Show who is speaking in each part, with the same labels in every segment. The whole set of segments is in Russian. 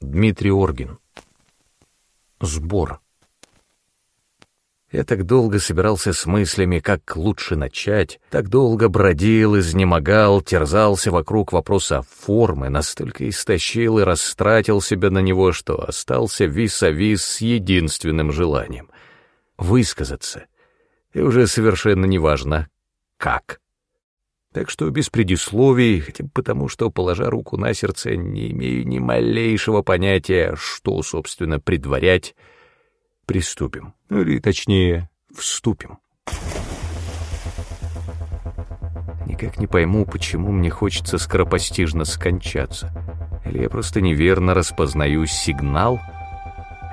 Speaker 1: Дмитрий Оргин. Сбор. Я так долго собирался с мыслями, как лучше начать, так долго бродил, изнемогал, терзался вокруг вопроса формы, настолько истощил и растратил себя на него, что остался вис-а-вис с единственным желанием — высказаться. И уже совершенно неважно, как. Так что без предисловий, хотя бы потому, что, положа руку на сердце, не имею ни малейшего понятия, что, собственно, предварять — приступим. Или, точнее, вступим. Никак не пойму, почему мне хочется скоропостижно скончаться. Или я просто неверно распознаю сигнал?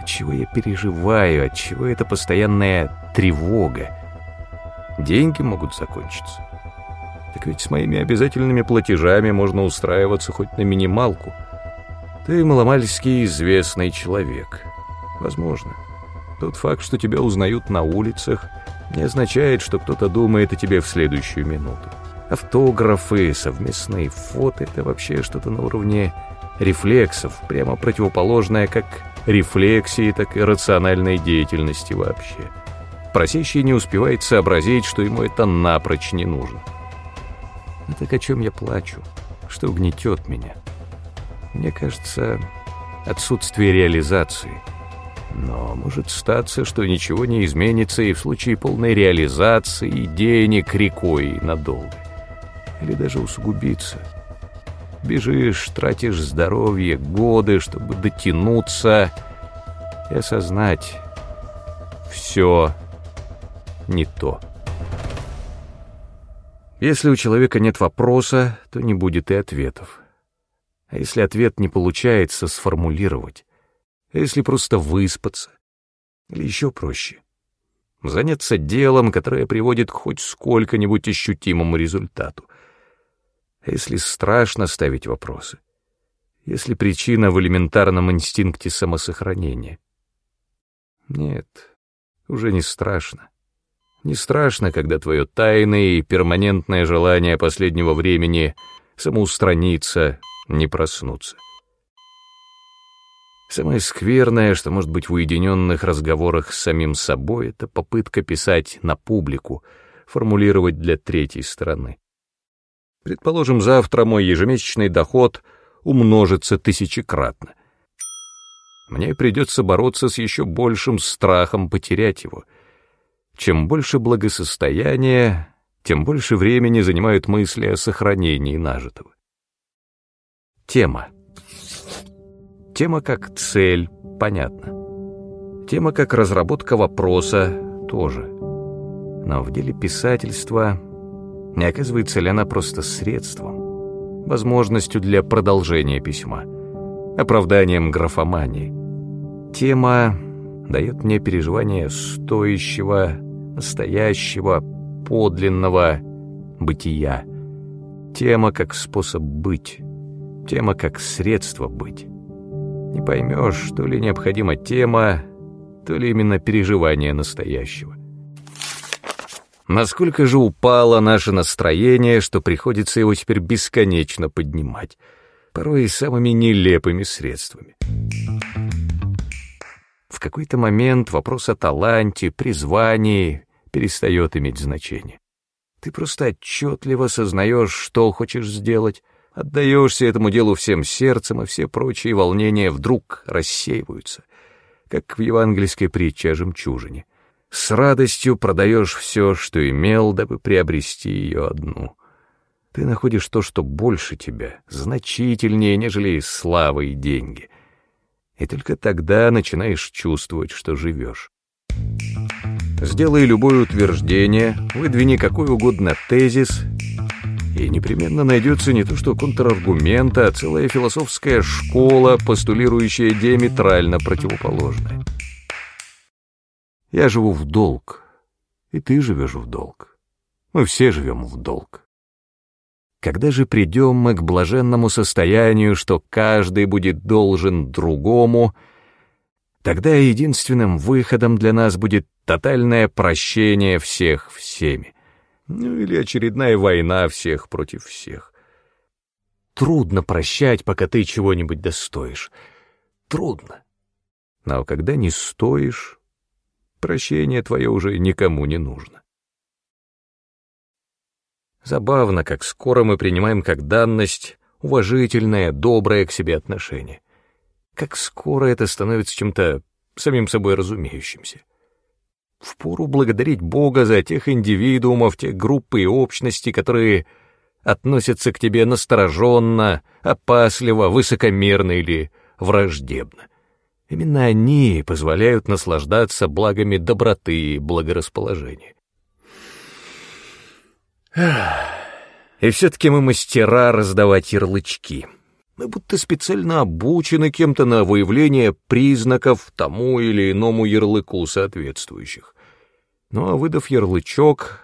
Speaker 1: Отчего я переживаю, отчего это постоянная тревога? Деньги могут закончиться. Так ведь с моими обязательными платежами можно устраиваться хоть на минималку. Ты маломальски известный человек. Возможно. Тот факт, что тебя узнают на улицах, не означает, что кто-то думает о тебе в следующую минуту. Автографы, совместные фото — это вообще что-то на уровне рефлексов, прямо противоположное как рефлексии, так и рациональной деятельности вообще. Просящий не успевает сообразить, что ему это напрочь не нужно. Но так о чем я плачу? Что гнетет меня? Мне кажется, отсутствие реализации — но может статься, что ничего не изменится и в случае полной реализации денег рекой надолго. Или даже усугубиться. Бежишь, тратишь здоровье, годы, чтобы дотянуться и осознать все не то. Если у человека нет вопроса, то не будет и ответов. А если ответ не получается сформулировать, а если просто выспаться? Или еще проще? Заняться делом, которое приводит к хоть сколько-нибудь ощутимому результату. А если страшно ставить вопросы? Если причина в элементарном инстинкте самосохранения? Нет, уже не страшно. Не страшно, когда твое тайное и перманентное желание последнего времени самоустраниться, не проснуться. Самое скверное, что может быть в уединенных разговорах с самим собой, это попытка писать на публику, формулировать для третьей стороны. Предположим, завтра мой ежемесячный доход умножится тысячекратно. Мне придется бороться с еще большим страхом потерять его. Чем больше благосостояния, тем больше времени занимают мысли о сохранении нажитого. Тема. Тема как цель, понятно. Тема как разработка вопроса, тоже. Но в деле писательства не оказывается ли она просто средством, возможностью для продолжения письма, оправданием графомании. Тема дает мне переживание стоящего, настоящего, подлинного бытия. Тема как способ быть, тема как средство быть. Не поймешь, то ли необходима тема, то ли именно переживание настоящего. Насколько же упало наше настроение, что приходится его теперь бесконечно поднимать, порой и самыми нелепыми средствами. В какой-то момент вопрос о таланте, призвании перестает иметь значение. Ты просто отчетливо сознаешь, что хочешь сделать, Отдаешься этому делу всем сердцем, и все прочие волнения вдруг рассеиваются, как в евангельской притче о жемчужине. С радостью продаешь все, что имел, дабы приобрести ее одну. Ты находишь то, что больше тебя, значительнее, нежели слава и деньги. И только тогда начинаешь чувствовать, что живешь. Сделай любое утверждение, выдвини какой угодно тезис, и непременно найдется не то что контраргумент, а целая философская школа, постулирующая диаметрально противоположное. Я живу в долг, и ты живешь в долг. Мы все живем в долг. Когда же придем мы к блаженному состоянию, что каждый будет должен другому, тогда единственным выходом для нас будет тотальное прощение всех всеми. Ну или очередная война всех против всех. Трудно прощать, пока ты чего-нибудь достоишь. трудно. Но когда не стоишь, прощение твое уже никому не нужно. Забавно, как скоро мы принимаем как данность уважительное, доброе к себе отношение. Как скоро это становится чем-то самим собой разумеющимся. Впору благодарить Бога за тех индивидуумов, те группы и общности, которые относятся к тебе настороженно, опасливо, высокомерно или враждебно. Именно они позволяют наслаждаться благами доброты и благорасположения. И все-таки мы мастера раздавать ярлычки. Мы будто специально обучены кем-то на выявление признаков тому или иному ярлыку соответствующих. Ну а выдав ярлычок,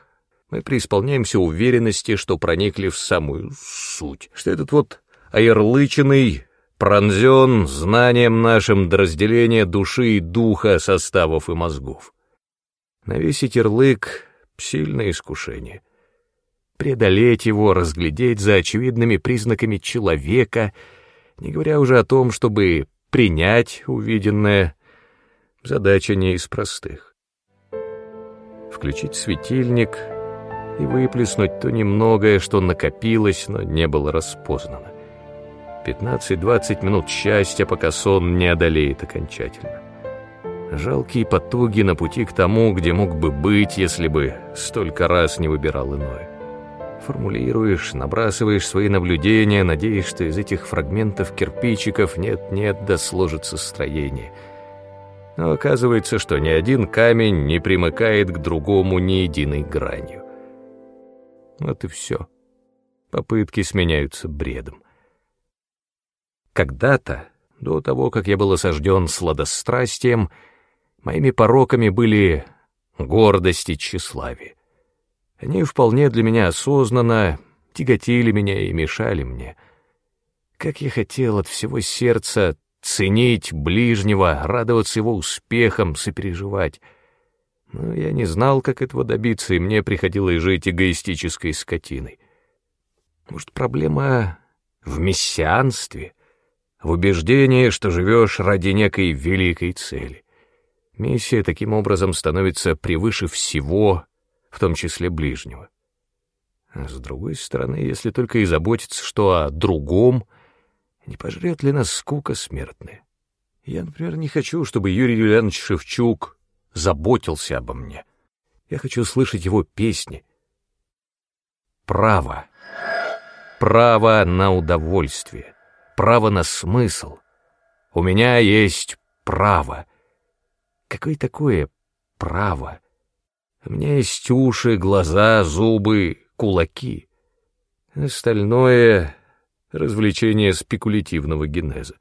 Speaker 1: мы преисполняемся уверенности, что проникли в самую суть, что этот вот оярлыченный пронзен знанием нашим до разделения души и духа, составов и мозгов. Навесить ярлык — сильное искушение. Преодолеть его, разглядеть за очевидными признаками человека, не говоря уже о том, чтобы принять увиденное, задача не из простых включить светильник и выплеснуть то немногое, что накопилось, но не было распознано. 15-20 минут счастья, пока сон не одолеет окончательно. Жалкие потуги на пути к тому, где мог бы быть, если бы столько раз не выбирал иное. Формулируешь, набрасываешь свои наблюдения, надеясь, что из этих фрагментов кирпичиков нет-нет да сложится строение — но оказывается, что ни один камень не примыкает к другому ни единой гранью. Вот и все. Попытки сменяются бредом. Когда-то, до того, как я был осажден сладострастием, моими пороками были гордость и тщеславие. Они вполне для меня осознанно тяготили меня и мешали мне. Как я хотел от всего сердца ценить ближнего, радоваться его успехам, сопереживать. Но я не знал, как этого добиться, и мне приходилось жить эгоистической скотиной. Может, проблема в мессианстве, в убеждении, что живешь ради некой великой цели. Миссия таким образом становится превыше всего, в том числе ближнего. А с другой стороны, если только и заботиться, что о другом — не пожрет ли нас скука смертная? Я, например, не хочу, чтобы Юрий Юлианович Шевчук заботился обо мне. Я хочу слышать его песни. Право. Право на удовольствие. Право на смысл. У меня есть право. Какое такое право? У меня есть уши, глаза, зубы, кулаки. Остальное развлечение спекулятивного генеза.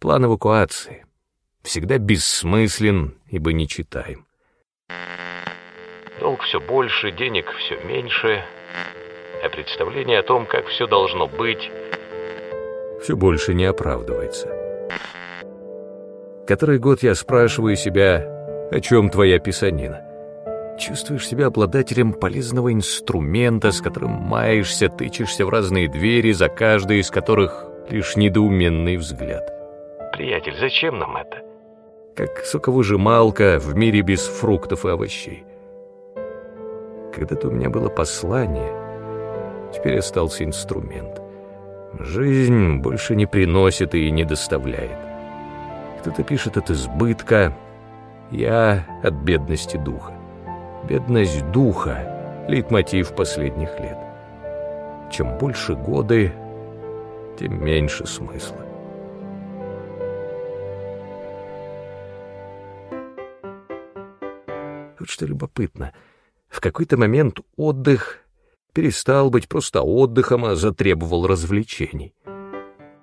Speaker 1: План эвакуации всегда бессмыслен, ибо не читаем. Долг все больше, денег все меньше, а представление о том, как все должно быть, все больше не оправдывается. Который год я спрашиваю себя, о чем твоя писанина? Чувствуешь себя обладателем полезного инструмента, с которым маешься, тычешься в разные двери, за каждой из которых лишь недоуменный взгляд. Приятель, зачем нам это? Как соковыжималка в мире без фруктов и овощей. Когда-то у меня было послание, теперь остался инструмент. Жизнь больше не приносит и не доставляет. Кто-то пишет от избытка, я от бедности духа. Бедность духа — лейтмотив последних лет. Чем больше годы, тем меньше смысла. Вот что любопытно. В какой-то момент отдых перестал быть просто отдыхом, а затребовал развлечений.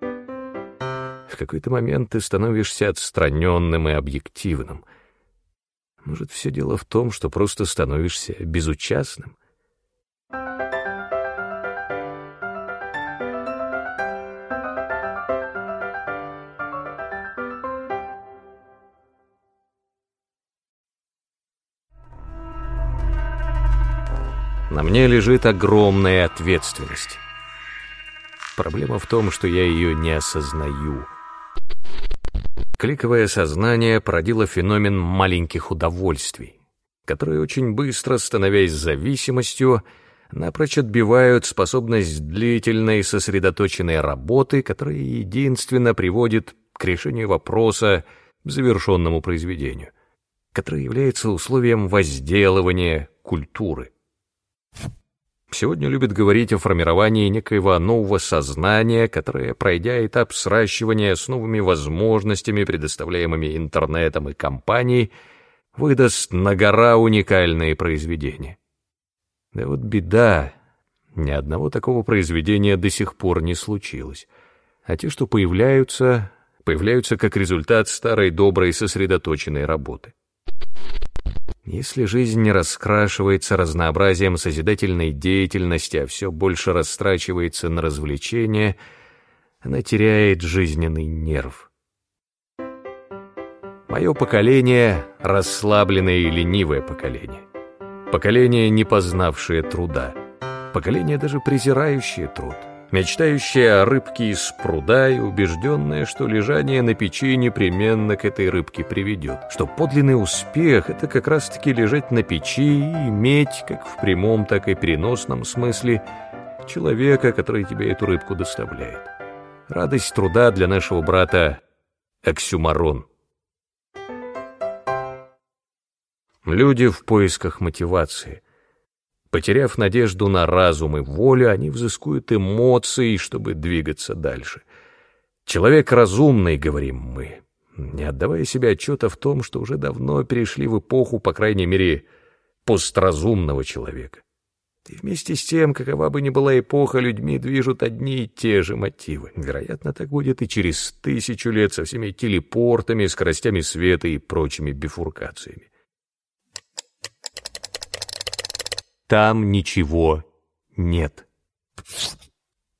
Speaker 1: В какой-то момент ты становишься отстраненным и объективным — может, все дело в том, что просто становишься безучастным? На мне лежит огромная ответственность. Проблема в том, что я ее не осознаю. Кликовое сознание породило феномен маленьких удовольствий, которые очень быстро, становясь зависимостью, напрочь отбивают способность длительной сосредоточенной работы, которая единственно приводит к решению вопроса, завершенному произведению, которое является условием возделывания культуры. Сегодня любят говорить о формировании некоего нового сознания, которое, пройдя этап сращивания с новыми возможностями, предоставляемыми интернетом и компанией, выдаст на гора уникальные произведения. Да вот беда, ни одного такого произведения до сих пор не случилось, а те, что появляются, появляются как результат старой доброй сосредоточенной работы. Если жизнь не раскрашивается разнообразием созидательной деятельности, а все больше растрачивается на развлечения, она теряет жизненный нерв. Мое поколение — расслабленное и ленивое поколение. Поколение, не познавшее труда. Поколение, даже презирающее труд мечтающая о рыбке из пруда и убежденная, что лежание на печи непременно к этой рыбке приведет, что подлинный успех — это как раз-таки лежать на печи и иметь, как в прямом, так и переносном смысле, человека, который тебе эту рыбку доставляет. Радость труда для нашего брата — оксюмарон. Люди в поисках мотивации — Потеряв надежду на разум и волю, они взыскуют эмоции, чтобы двигаться дальше. Человек разумный, говорим мы, не отдавая себе отчета в том, что уже давно перешли в эпоху, по крайней мере, постразумного человека. И вместе с тем, какова бы ни была эпоха, людьми движут одни и те же мотивы. Вероятно, так будет и через тысячу лет со всеми телепортами, скоростями света и прочими бифуркациями. Там ничего нет.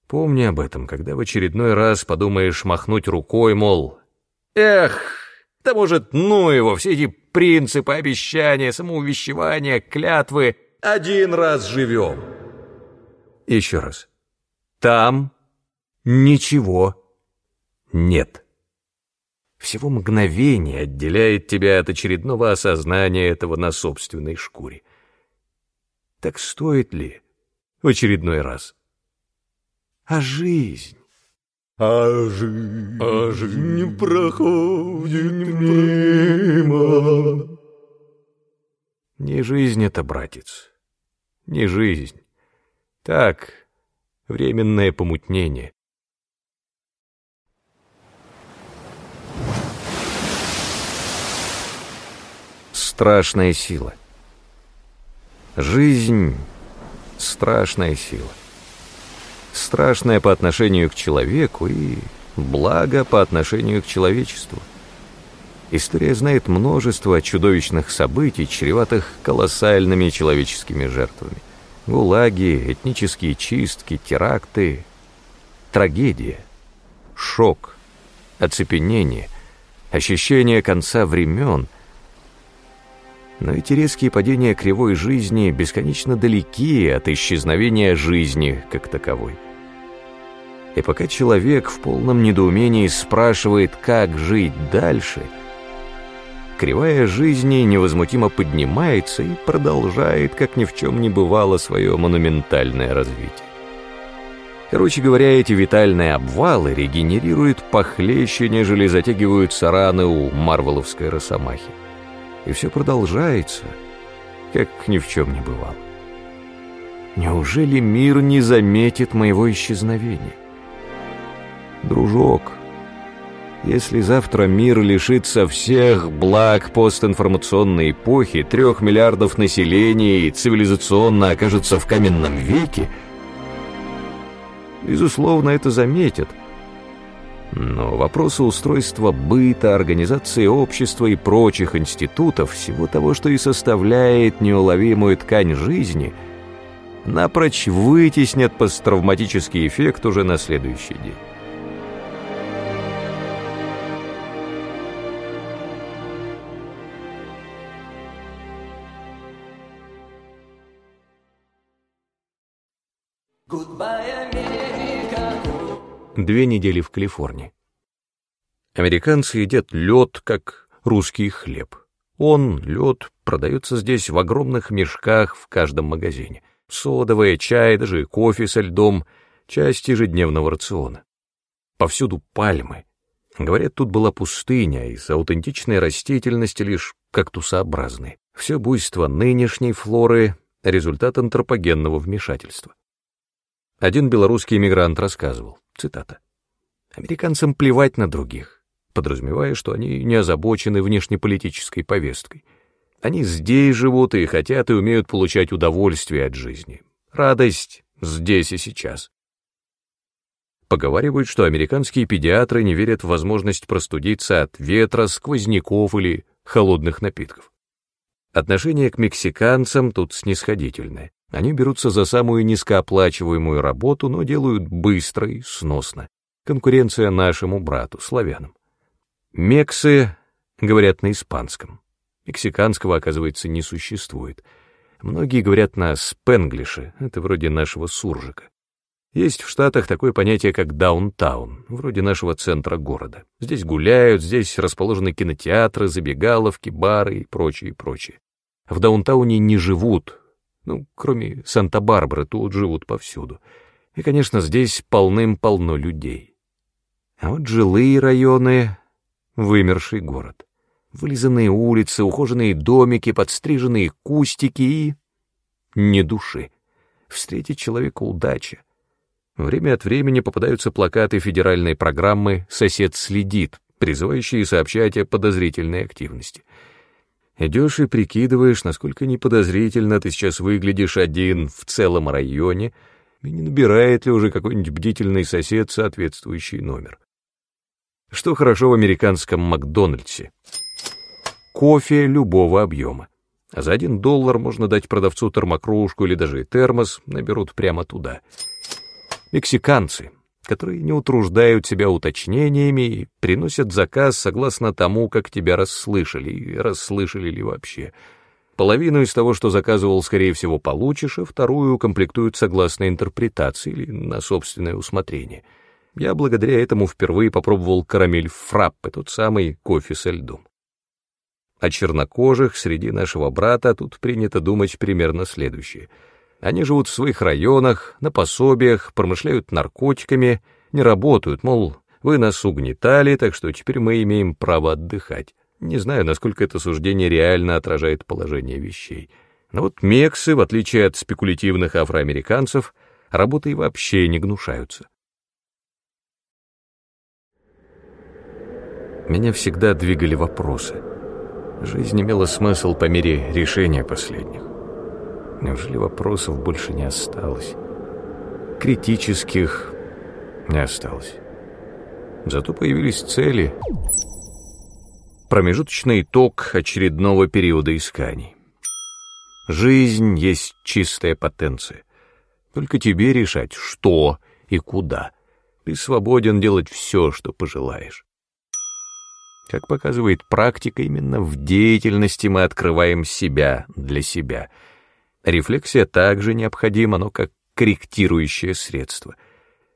Speaker 1: Помни об этом, когда в очередной раз подумаешь махнуть рукой, мол, «Эх, да может, ну его, все эти принципы, обещания, самоувещевания, клятвы, один раз живем». Еще раз. Там ничего нет. Всего мгновение отделяет тебя от очередного осознания этого на собственной шкуре. Так стоит ли в очередной раз? А жизнь?
Speaker 2: А жизнь, а жизнь проходит мимо.
Speaker 1: Не жизнь это, братец, не жизнь. Так, временное помутнение. Страшная сила. Жизнь — страшная сила. Страшная по отношению к человеку и благо по отношению к человечеству. История знает множество чудовищных событий, чреватых колоссальными человеческими жертвами. Гулаги, этнические чистки, теракты, трагедия, шок, оцепенение, ощущение конца времен — но эти резкие падения кривой жизни бесконечно далеки от исчезновения жизни как таковой. И пока человек в полном недоумении спрашивает, как жить дальше, кривая жизни невозмутимо поднимается и продолжает, как ни в чем не бывало, свое монументальное развитие. Короче говоря, эти витальные обвалы регенерируют похлеще, нежели затягиваются раны у марвеловской росомахи и все продолжается, как ни в чем не бывало. Неужели мир не заметит моего исчезновения? Дружок, если завтра мир лишится всех благ постинформационной эпохи, трех миллиардов населения и цивилизационно окажется в каменном веке, безусловно, это заметят – но вопросы устройства быта, организации общества и прочих институтов, всего того, что и составляет неуловимую ткань жизни, напрочь вытеснят посттравматический эффект уже на следующий день.
Speaker 2: Goodbye.
Speaker 1: Две недели в Калифорнии. Американцы едят лед, как русский хлеб. Он, лед, продается здесь в огромных мешках в каждом магазине. Содовое, чай, даже кофе со льдом — часть ежедневного рациона. Повсюду пальмы. Говорят, тут была пустыня, из аутентичной растительности лишь кактусообразные. Все буйство нынешней флоры — результат антропогенного вмешательства. Один белорусский иммигрант рассказывал, цитата, «Американцам плевать на других, подразумевая, что они не озабочены внешнеполитической повесткой. Они здесь живут и хотят и умеют получать удовольствие от жизни. Радость здесь и сейчас. Поговаривают, что американские педиатры не верят в возможность простудиться от ветра, сквозняков или холодных напитков. Отношение к мексиканцам тут снисходительное. Они берутся за самую низкооплачиваемую работу, но делают быстро и сносно. Конкуренция нашему брату, славянам. Мексы говорят на испанском. Мексиканского, оказывается, не существует. Многие говорят на спенглише, это вроде нашего суржика. Есть в Штатах такое понятие, как даунтаун, вроде нашего центра города. Здесь гуляют, здесь расположены кинотеатры, забегаловки, бары и прочее, прочее. В даунтауне не живут, ну, кроме Санта-Барбары, тут живут повсюду. И, конечно, здесь полным-полно людей. А вот жилые районы — вымерший город. Вылизанные улицы, ухоженные домики, подстриженные кустики и... ни души. Встретить человека удача. Время от времени попадаются плакаты федеральной программы «Сосед следит», призывающие сообщать о подозрительной активности. Идешь и прикидываешь, насколько неподозрительно ты сейчас выглядишь один в целом районе, и не набирает ли уже какой-нибудь бдительный сосед соответствующий номер. Что хорошо в американском Макдональдсе? Кофе любого объема. А за один доллар можно дать продавцу термокружку или даже термос, наберут прямо туда — Мексиканцы, которые не утруждают себя уточнениями и приносят заказ согласно тому, как тебя расслышали, и расслышали ли вообще. Половину из того, что заказывал, скорее всего, получишь, а вторую комплектуют согласно интерпретации или на собственное усмотрение. Я благодаря этому впервые попробовал карамель фраппе, тот самый кофе со льдом. О чернокожих среди нашего брата тут принято думать примерно следующее — они живут в своих районах, на пособиях, промышляют наркотиками, не работают, мол, вы нас угнетали, так что теперь мы имеем право отдыхать. Не знаю, насколько это суждение реально отражает положение вещей. Но вот мексы, в отличие от спекулятивных афроамериканцев, работой вообще не гнушаются. Меня всегда двигали вопросы. Жизнь имела смысл по мере решения последних. Неужели вопросов больше не осталось? Критических не осталось. Зато появились цели. Промежуточный итог очередного периода исканий. Жизнь есть чистая потенция. Только тебе решать, что и куда. Ты свободен делать все, что пожелаешь. Как показывает практика, именно в деятельности мы открываем себя для себя — Рефлексия также необходима, но как корректирующее средство.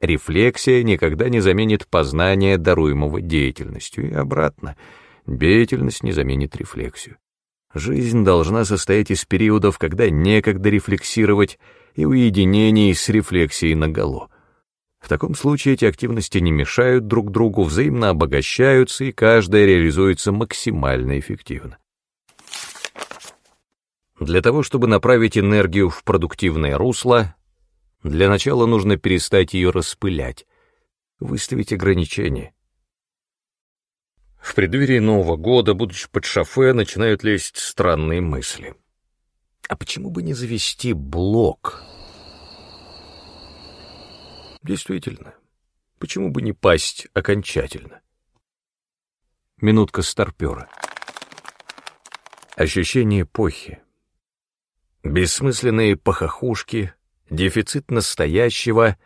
Speaker 1: Рефлексия никогда не заменит познание, даруемого деятельностью, и обратно, деятельность не заменит рефлексию. Жизнь должна состоять из периодов, когда некогда рефлексировать, и уединений с рефлексией наголо. В таком случае эти активности не мешают друг другу, взаимно обогащаются, и каждая реализуется максимально эффективно. Для того, чтобы направить энергию в продуктивное русло, для начала нужно перестать ее распылять, выставить ограничения. В преддверии Нового года, будучи под шофе, начинают лезть странные мысли. А почему бы не завести блок? Действительно, почему бы не пасть окончательно? Минутка старпера. Ощущение эпохи. Бессмысленные похохушки, дефицит настоящего,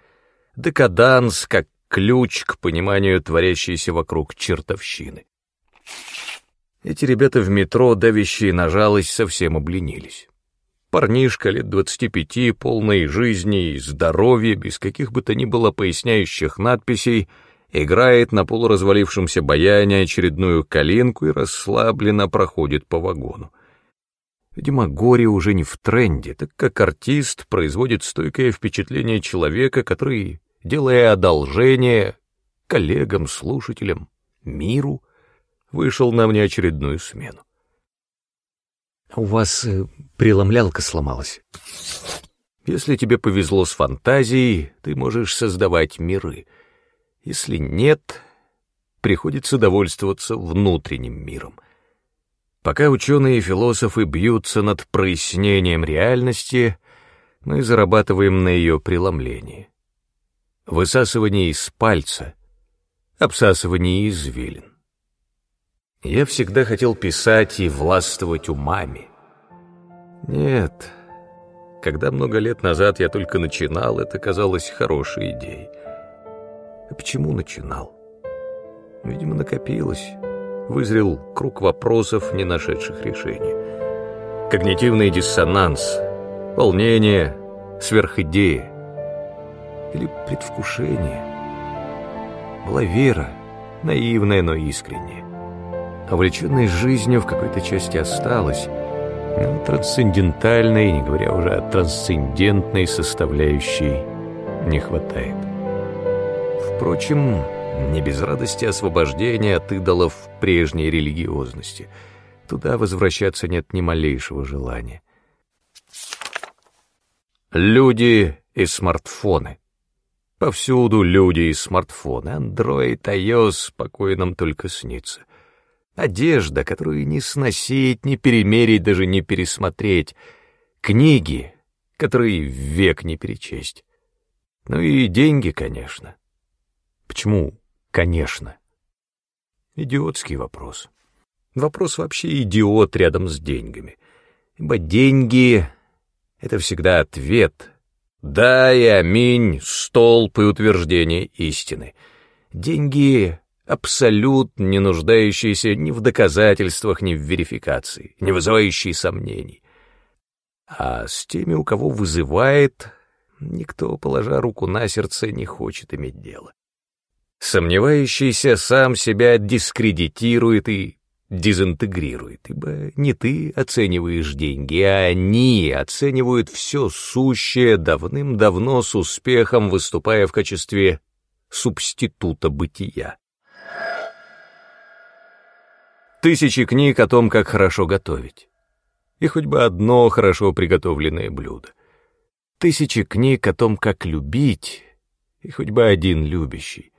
Speaker 1: декаданс как ключ к пониманию творящейся вокруг чертовщины. Эти ребята в метро, давящие на жалость, совсем обленились. Парнишка лет двадцати пяти, полной жизни и здоровья, без каких бы то ни было поясняющих надписей, играет на полуразвалившемся баяне очередную калинку и расслабленно проходит по вагону. Горе уже не в тренде, так как артист производит стойкое впечатление человека, который, делая одолжение коллегам, слушателям, миру, вышел на внеочередную смену.
Speaker 3: «У вас э, преломлялка сломалась».
Speaker 1: Если тебе повезло с фантазией, ты можешь создавать миры. Если нет, приходится довольствоваться внутренним миром. Пока ученые и философы бьются над прояснением реальности, мы зарабатываем на ее преломлении. Высасывание из пальца, обсасывание извилин. Я всегда хотел писать и властвовать умами. Нет, когда много лет назад я только начинал, это казалось хорошей идеей. А почему начинал? Видимо, накопилось. Вызрел круг вопросов, не нашедших решения. Когнитивный диссонанс, волнение, сверхидея или предвкушение. Была вера, наивная, но искренняя увлеченной жизнью в какой-то части осталось, но трансцендентальной, не говоря уже о трансцендентной составляющей, не хватает. Впрочем, не без радости освобождения от идолов прежней религиозности. Туда возвращаться нет ни малейшего желания. Люди и смартфоны. Повсюду люди и смартфоны. Андроид, iOS спокойно нам только снится. Одежда, которую не сносить, не перемерить, даже не пересмотреть. Книги, которые век не перечесть. Ну и деньги, конечно. Почему «конечно»? Идиотский вопрос. Вопрос вообще идиот рядом с деньгами. Ибо деньги — это всегда ответ. Да и аминь, столб и утверждение истины. Деньги абсолют, не нуждающийся ни в доказательствах, ни в верификации, не вызывающий сомнений. А с теми, у кого вызывает, никто, положа руку на сердце, не хочет иметь дело. Сомневающийся сам себя дискредитирует и дезинтегрирует, ибо не ты оцениваешь деньги, а они оценивают все сущее, давным-давно с успехом выступая в качестве субститута бытия. Тысячи книг о том, как хорошо готовить. И хоть бы одно хорошо приготовленное блюдо. Тысячи книг о том, как любить, и хоть бы один любящий.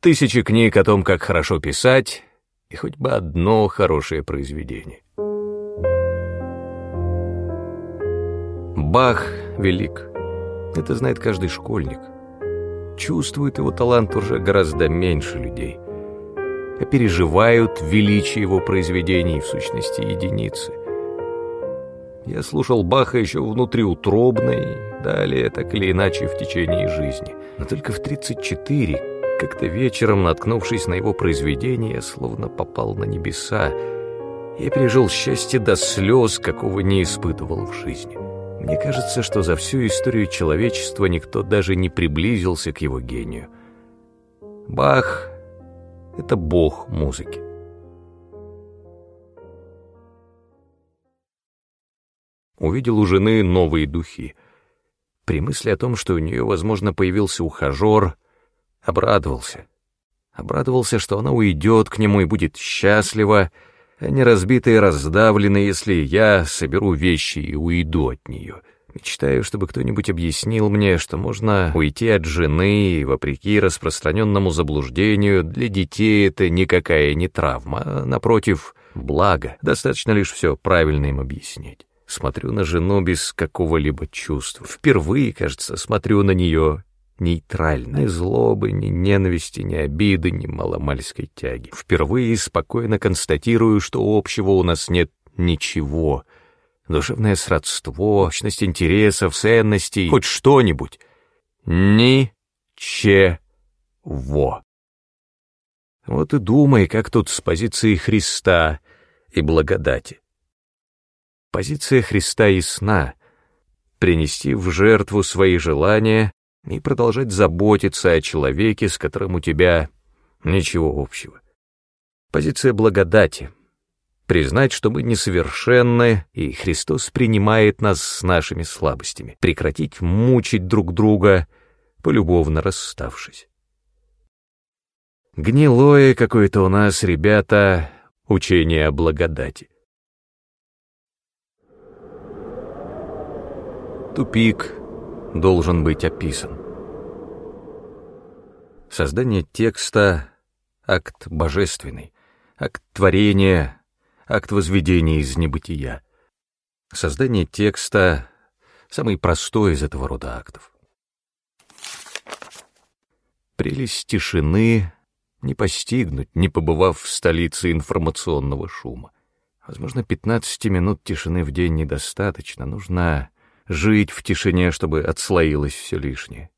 Speaker 1: Тысячи книг о том, как хорошо писать, и хоть бы одно хорошее произведение. Бах велик. Это знает каждый школьник. Чувствует его талант уже гораздо меньше людей а переживают величие его произведений, в сущности, единицы. Я слушал Баха еще внутриутробно и далее, так или иначе, в течение жизни. Но только в 34, как-то вечером, наткнувшись на его произведение, словно попал на небеса. Я пережил счастье до слез, какого не испытывал в жизни. Мне кажется, что за всю историю человечества никто даже не приблизился к его гению. Бах это бог музыки. Увидел у жены новые духи. При мысли о том, что у нее, возможно, появился ухажер, обрадовался. Обрадовался, что она уйдет к нему и будет счастлива, а не разбита и раздавлена, если я соберу вещи и уйду от нее. Мечтаю, чтобы кто-нибудь объяснил мне, что можно уйти от жены, и, вопреки распространенному заблуждению, для детей это никакая не травма, а, напротив, благо. Достаточно лишь все правильно им объяснить. Смотрю на жену без какого-либо чувства. Впервые, кажется, смотрю на нее нейтрально. Ни злобы, ни ненависти, ни обиды, ни маломальской тяги. Впервые спокойно констатирую, что общего у нас нет ничего — душевное сродство, общность интересов, ценностей, хоть что-нибудь. Ни-че-во. Вот и думай, как тут с позиции Христа и благодати. Позиция Христа ясна — принести в жертву свои желания и продолжать заботиться о человеке, с которым у тебя ничего общего. Позиция благодати — признать, что мы несовершенны, и Христос принимает нас с нашими слабостями, прекратить мучить друг друга, полюбовно расставшись. Гнилое какое-то у нас, ребята, учение о благодати. Тупик должен быть описан. Создание текста — акт божественный, акт творения, акт возведения из небытия. Создание текста — самый простой из этого рода актов. Прелесть тишины не постигнуть, не побывав в столице информационного шума. Возможно, 15 минут тишины в день недостаточно, нужно жить в тишине, чтобы отслоилось все лишнее.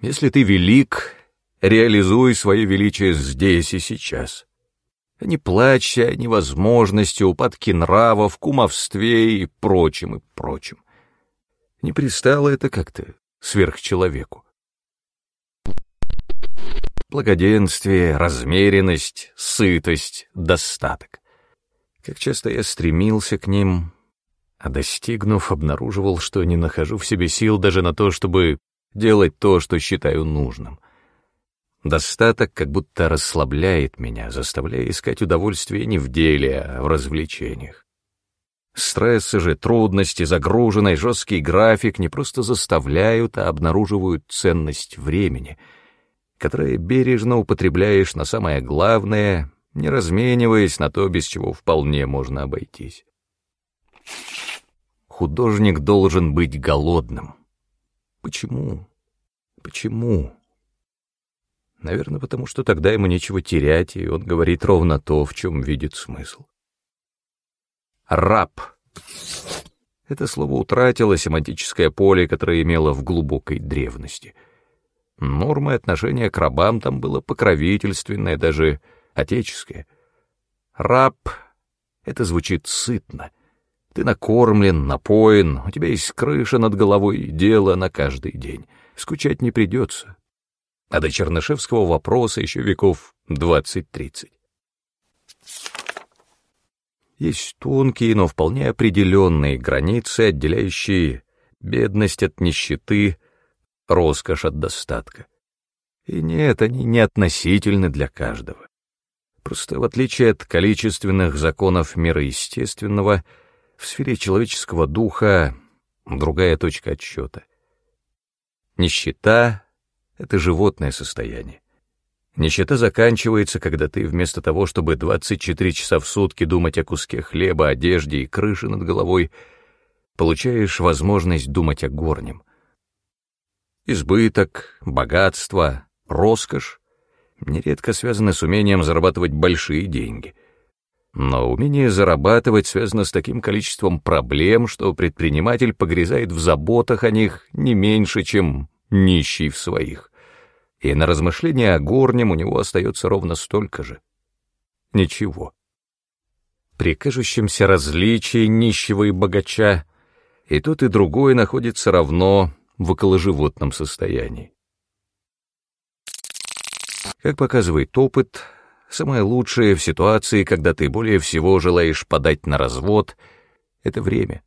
Speaker 1: Если ты велик, реализуй свое величие здесь и сейчас. Не плачься о невозможности, упадки нравов, кумовстве и прочим, и прочим. Не пристало это как-то сверхчеловеку благоденствие, размеренность, сытость, достаток. Как часто я стремился к ним, а достигнув, обнаруживал, что не нахожу в себе сил даже на то, чтобы делать то, что считаю нужным. Достаток как будто расслабляет меня, заставляя искать удовольствие не в деле, а в развлечениях. Стрессы же, трудности, загруженный жесткий график не просто заставляют, а обнаруживают ценность времени — которое бережно употребляешь на самое главное, не размениваясь на то, без чего вполне можно обойтись. Художник должен быть голодным. Почему? Почему? Наверное, потому что тогда ему нечего терять, и он говорит ровно то, в чем видит смысл. Раб. Это слово утратило семантическое поле, которое имело в глубокой древности — Нормой отношения к рабам там было покровительственное, даже отеческое. Раб — это звучит сытно. Ты накормлен, напоен, у тебя есть крыша над головой и дело на каждый день. Скучать не придется. А до Чернышевского вопроса еще веков двадцать-тридцать. Есть тонкие, но вполне определенные границы, отделяющие бедность от нищеты, роскошь от достатка. И нет, они не относительны для каждого. Просто в отличие от количественных законов мира естественного, в сфере человеческого духа другая точка отсчета. Нищета — это животное состояние. Нищета заканчивается, когда ты вместо того, чтобы 24 часа в сутки думать о куске хлеба, одежде и крыше над головой, получаешь возможность думать о горнем — Избыток, богатство, роскошь нередко связаны с умением зарабатывать большие деньги. Но умение зарабатывать связано с таким количеством проблем, что предприниматель погрязает в заботах о них не меньше, чем нищий в своих. И на размышления о горнем у него остается ровно столько же. Ничего. При кажущемся различии нищего и богача и тот, и другой находится равно в околоживотном состоянии. Как показывает опыт, самое лучшее в ситуации, когда ты более всего желаешь подать на развод, это время.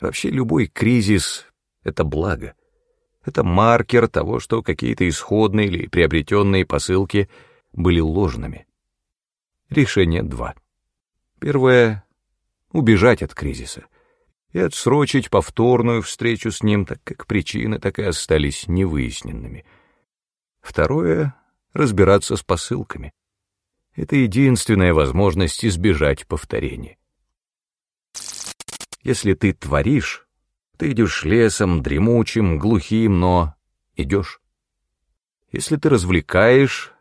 Speaker 1: Вообще любой кризис — это благо. Это маркер того, что какие-то исходные или приобретенные посылки были ложными. Решение два. Первое — убежать от кризиса — и отсрочить повторную встречу с ним, так как причины так и остались невыясненными. Второе — разбираться с посылками. Это единственная возможность избежать повторения. Если ты творишь, ты идешь лесом, дремучим, глухим, но идешь. Если ты развлекаешь,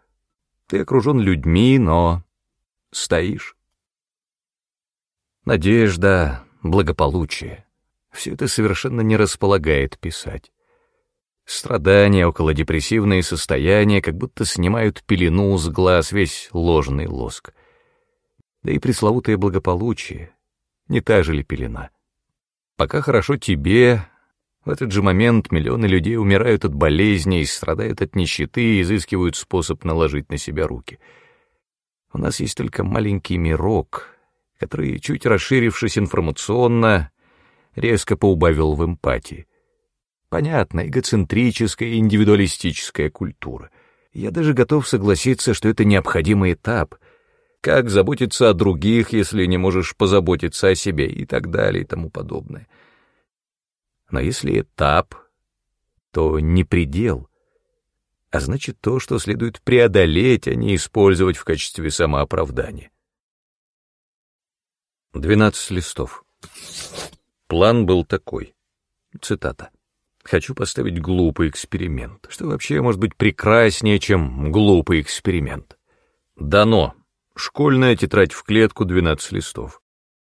Speaker 1: ты окружен людьми, но стоишь. Надежда, благополучие. Все это совершенно не располагает писать. Страдания, околодепрессивные состояния как будто снимают пелену с глаз весь ложный лоск. Да и пресловутое благополучие. Не та же ли пелена? Пока хорошо тебе, в этот же момент миллионы людей умирают от болезней, страдают от нищеты и изыскивают способ наложить на себя руки. У нас есть только маленький мирок, который, чуть расширившись информационно, резко поубавил в эмпатии. Понятно, эгоцентрическая и индивидуалистическая культура. Я даже готов согласиться, что это необходимый этап. Как заботиться о других, если не можешь позаботиться о себе и так далее и тому подобное. Но если этап, то не предел, а значит то, что следует преодолеть, а не использовать в качестве самооправдания. 12 листов. План был такой. Цитата. Хочу поставить глупый эксперимент. Что вообще может быть прекраснее, чем глупый эксперимент? Дано. Школьная тетрадь в клетку, 12 листов.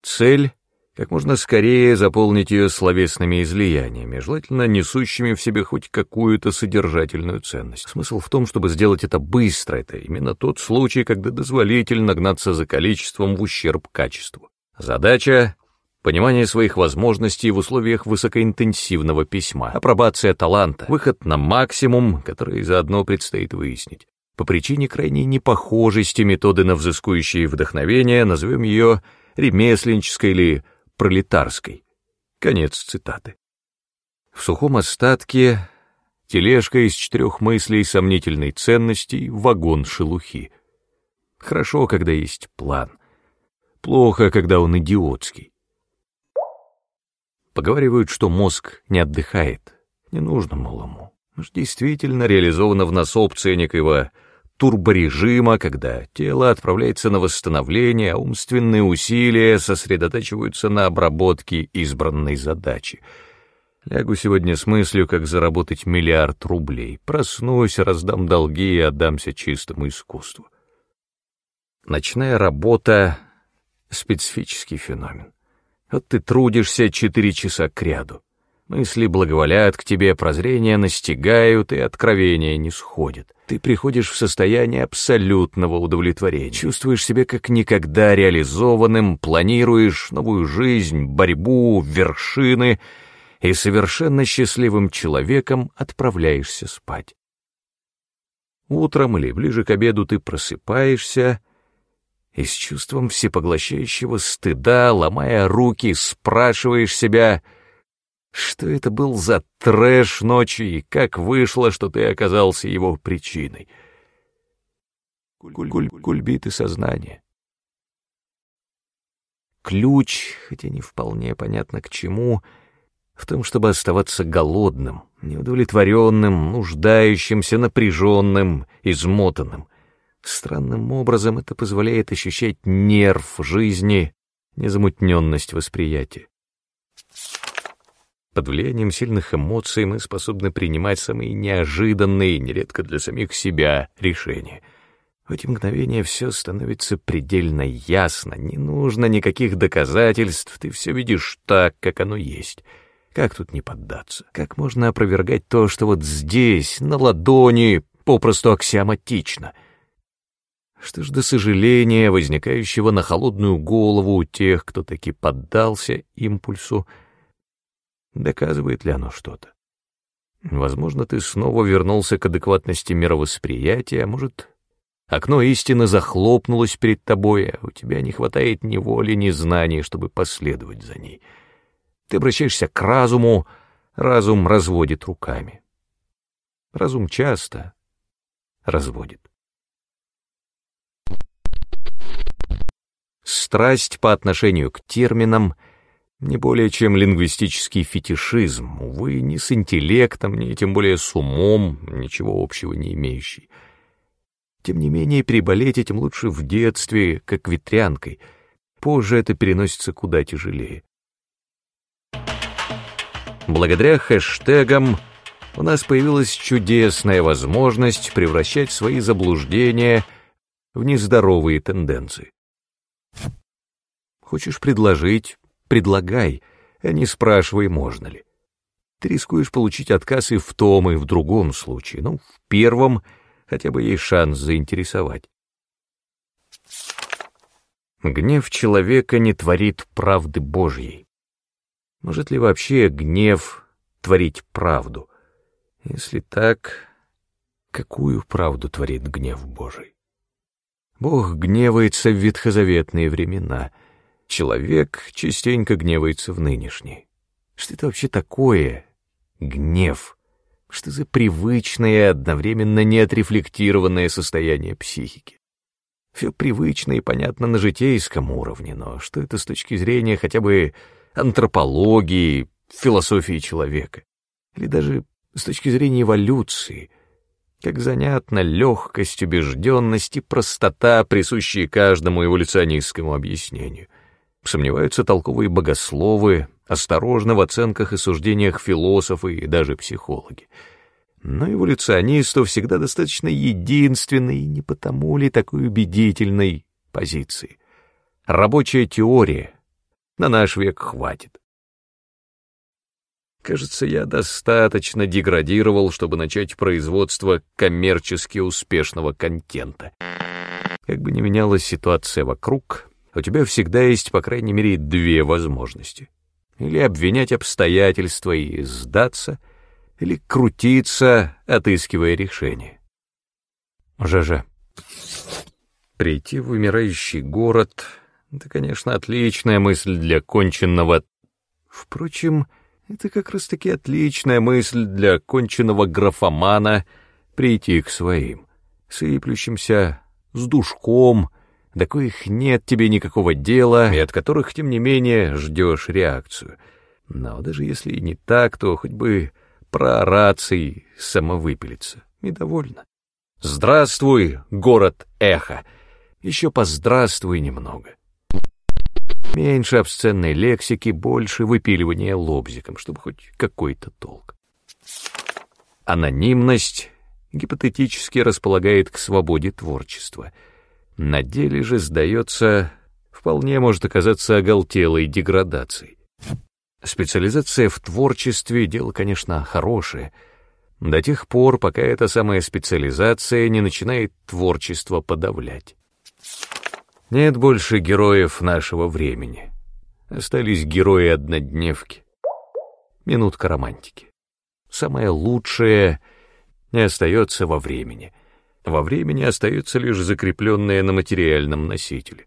Speaker 1: Цель — как можно скорее заполнить ее словесными излияниями, желательно несущими в себе хоть какую-то содержательную ценность. Смысл в том, чтобы сделать это быстро. Это именно тот случай, когда дозволительно гнаться за количеством в ущерб качеству. Задача понимание своих возможностей в условиях высокоинтенсивного письма, апробация таланта, выход на максимум, который заодно предстоит выяснить. По причине крайней непохожести методы на взыскующие вдохновение назовем ее ремесленнической или пролетарской. Конец цитаты. В сухом остатке тележка из четырех мыслей сомнительной ценности, вагон шелухи. Хорошо, когда есть план. Плохо, когда он идиотский. Поговаривают, что мозг не отдыхает. Не нужно, мол, ему. Уж действительно реализована в нас опция некоего турборежима, когда тело отправляется на восстановление, а умственные усилия сосредотачиваются на обработке избранной задачи. Лягу сегодня с мыслью, как заработать миллиард рублей. Проснусь, раздам долги и отдамся чистому искусству. Ночная работа — специфический феномен. Вот ты трудишься четыре часа кряду. Мысли благоволят к тебе, прозрения настигают, и откровения не сходят. Ты приходишь в состояние абсолютного удовлетворения, чувствуешь себя как никогда реализованным, планируешь новую жизнь, борьбу, вершины, и совершенно счастливым человеком отправляешься спать. Утром или ближе к обеду ты просыпаешься — и с чувством всепоглощающего стыда, ломая руки, спрашиваешь себя, что это был за трэш ночи и как вышло, что ты оказался его причиной. Кульбиты сознания. Ключ, хотя не вполне понятно к чему, в том, чтобы оставаться голодным, неудовлетворенным, нуждающимся, напряженным, измотанным — Странным образом это позволяет ощущать нерв жизни, незамутненность восприятия. Под влиянием сильных эмоций мы способны принимать самые неожиданные, нередко для самих себя, решения. В эти мгновения все становится предельно ясно, не нужно никаких доказательств, ты все видишь так, как оно есть. Как тут не поддаться? Как можно опровергать то, что вот здесь, на ладони, попросту аксиоматично — что ж до сожаления, возникающего на холодную голову у тех, кто таки поддался импульсу, доказывает ли оно что-то? Возможно, ты снова вернулся к адекватности мировосприятия, а может, окно истины захлопнулось перед тобой, а у тебя не хватает ни воли, ни знаний, чтобы последовать за ней. Ты обращаешься к разуму, разум разводит руками. Разум часто разводит. Страсть по отношению к терминам не более чем лингвистический фетишизм, увы, ни с интеллектом, ни тем более с умом, ничего общего не имеющий. Тем не менее, переболеть этим лучше в детстве, как ветрянкой. Позже это переносится куда тяжелее. Благодаря хэштегам у нас появилась чудесная возможность превращать свои заблуждения в нездоровые тенденции. Хочешь предложить — предлагай, а не спрашивай, можно ли. Ты рискуешь получить отказ и в том, и в другом случае, но в первом хотя бы есть шанс заинтересовать. Гнев человека не творит правды Божьей. Может ли вообще гнев творить правду? Если так, какую правду творит гнев Божий? Бог гневается в ветхозаветные времена, человек частенько гневается в нынешние. Что это вообще такое? Гнев. Что за привычное одновременно неотрефлектированное состояние психики? Все привычно и понятно на житейском уровне, но что это с точки зрения хотя бы антропологии, философии человека? Или даже с точки зрения эволюции? Как занятна легкость, убежденность и простота, присущие каждому эволюционистскому объяснению. Сомневаются толковые богословы, осторожны в оценках и суждениях философы и даже психологи. Но эволюционисту всегда достаточно единственной, не потому ли такой убедительной, позиции. Рабочая теория. На наш век хватит. Кажется, я достаточно деградировал, чтобы начать производство коммерчески успешного контента. Как бы ни менялась ситуация вокруг, у тебя всегда есть, по крайней мере, две возможности. Или обвинять обстоятельства и сдаться — или крутиться, отыскивая решение. ЖЖ. Прийти в умирающий город — это, конечно, отличная мысль для конченного... Впрочем, это как раз-таки отличная мысль для конченного графомана прийти к своим, сыплющимся, с душком, до коих нет тебе никакого дела, и от которых, тем не менее, ждешь реакцию. Но даже если не так, то хоть бы проораться и самовыпилиться. И довольно. Здравствуй, город Эхо. Еще поздравствуй немного. Меньше обсценной лексики, больше выпиливания лобзиком, чтобы хоть какой-то толк. Анонимность гипотетически располагает к свободе творчества. На деле же, сдается, вполне может оказаться оголтелой деградацией. Специализация в творчестве — дело, конечно, хорошее, до тех пор, пока эта самая специализация не начинает творчество подавлять. Нет больше героев нашего времени. Остались герои-однодневки. Минутка романтики. Самое лучшее не остается во времени. Во времени остается лишь закрепленное на материальном носителе.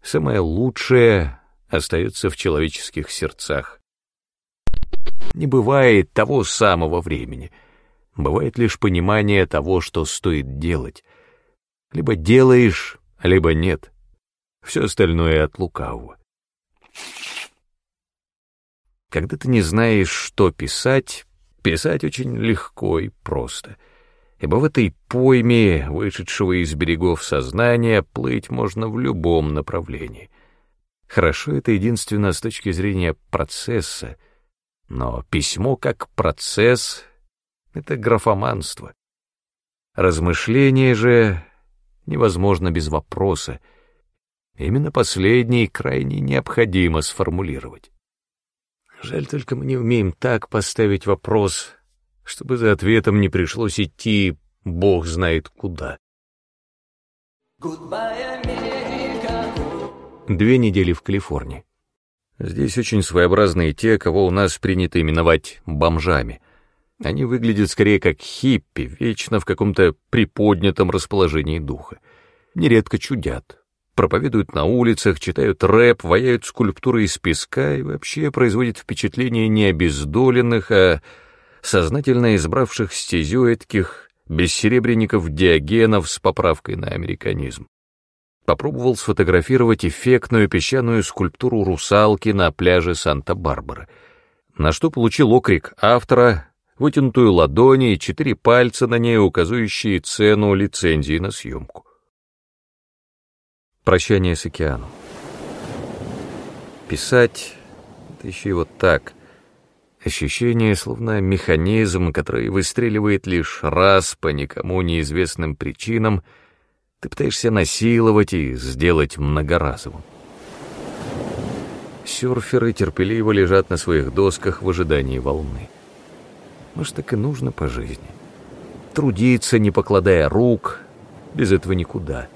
Speaker 1: Самое лучшее остается в человеческих сердцах. Не бывает того самого времени. Бывает лишь понимание того, что стоит делать. Либо делаешь, либо нет. Все остальное от лукавого. Когда ты не знаешь, что писать, писать очень легко и просто. Ибо в этой пойме, вышедшего из берегов сознания, плыть можно в любом направлении — Хорошо это единственно с точки зрения процесса, но письмо как процесс — это графоманство. Размышление же невозможно без вопроса. Именно последний крайне необходимо сформулировать. Жаль только мы не умеем так поставить вопрос, чтобы за ответом не пришлось идти бог знает куда. Две недели в Калифорнии. Здесь очень своеобразные те, кого у нас принято именовать бомжами. Они выглядят скорее как хиппи, вечно в каком-то приподнятом расположении духа. Нередко чудят, проповедуют на улицах, читают рэп, ваяют скульптуры из песка и вообще производят впечатление не обездоленных, а сознательно избравших стезю этих бессеребренников-диогенов с поправкой на американизм попробовал сфотографировать эффектную песчаную скульптуру русалки на пляже Санта-Барбара, на что получил окрик автора, вытянутую ладони и четыре пальца на ней, указывающие цену лицензии на съемку. Прощание с океаном. Писать — это еще и вот так. Ощущение, словно механизм, который выстреливает лишь раз по никому неизвестным причинам — ты пытаешься насиловать и сделать многоразовым. Сюрферы терпеливо лежат на своих досках в ожидании волны. Может, так и нужно по жизни. Трудиться, не покладая рук, без этого никуда.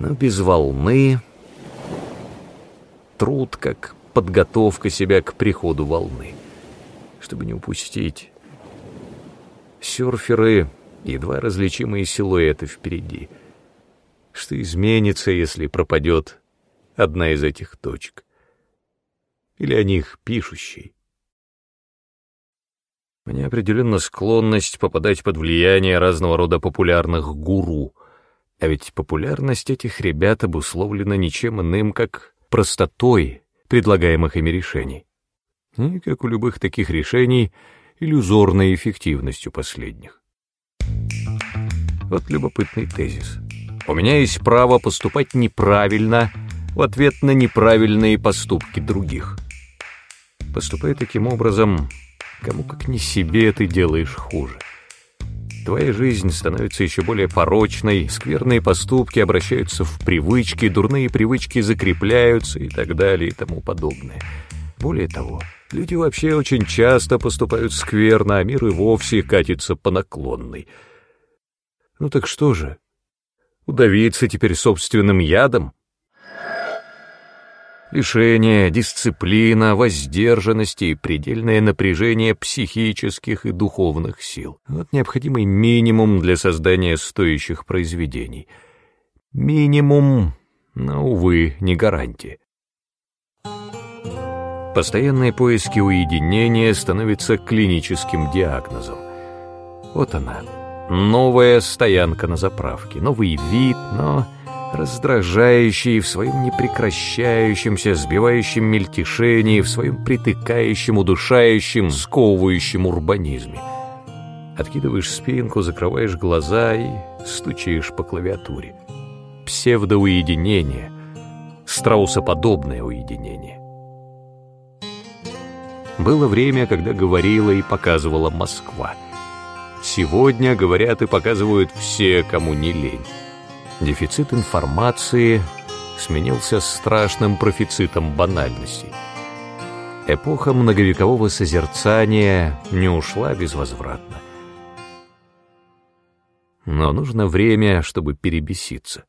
Speaker 1: Но без волны труд как подготовка себя к приходу волны, чтобы не упустить. Сёрферы — едва различимые силуэты впереди. Что изменится, если пропадет одна из этих точек? Или о них пишущий? Мне определенно склонность попадать под влияние разного рода популярных гуру. А ведь популярность этих ребят обусловлена ничем иным, как простотой предлагаемых ими решений. И, как у любых таких решений, иллюзорной эффективностью последних. Вот любопытный тезис. У меня есть право поступать неправильно в ответ на неправильные поступки других. Поступая таким образом, кому как не себе ты делаешь хуже. Твоя жизнь становится еще более порочной, скверные поступки обращаются в привычки, дурные привычки закрепляются и так далее и тому подобное. Более того, люди вообще очень часто поступают скверно, а мир и вовсе катится по наклонной. Ну так что же, удавиться теперь собственным ядом? Лишение, дисциплина, воздержанность и предельное напряжение психических и духовных сил. Вот необходимый минимум для создания стоящих произведений. Минимум, но, увы, не гарантия. Постоянные поиски уединения становятся клиническим диагнозом. Вот она, новая стоянка на заправке, новый вид, но раздражающий в своем непрекращающемся, сбивающем мельтешении, в своем притыкающем, удушающем, сковывающем урбанизме. Откидываешь спинку, закрываешь глаза и стучишь по клавиатуре. Псевдоуединение, страусоподобное уединение. Было время, когда говорила и показывала Москва. Сегодня говорят и показывают все, кому не лень. Дефицит информации сменился страшным профицитом банальностей. Эпоха многовекового созерцания не ушла безвозвратно. Но нужно время, чтобы перебеситься.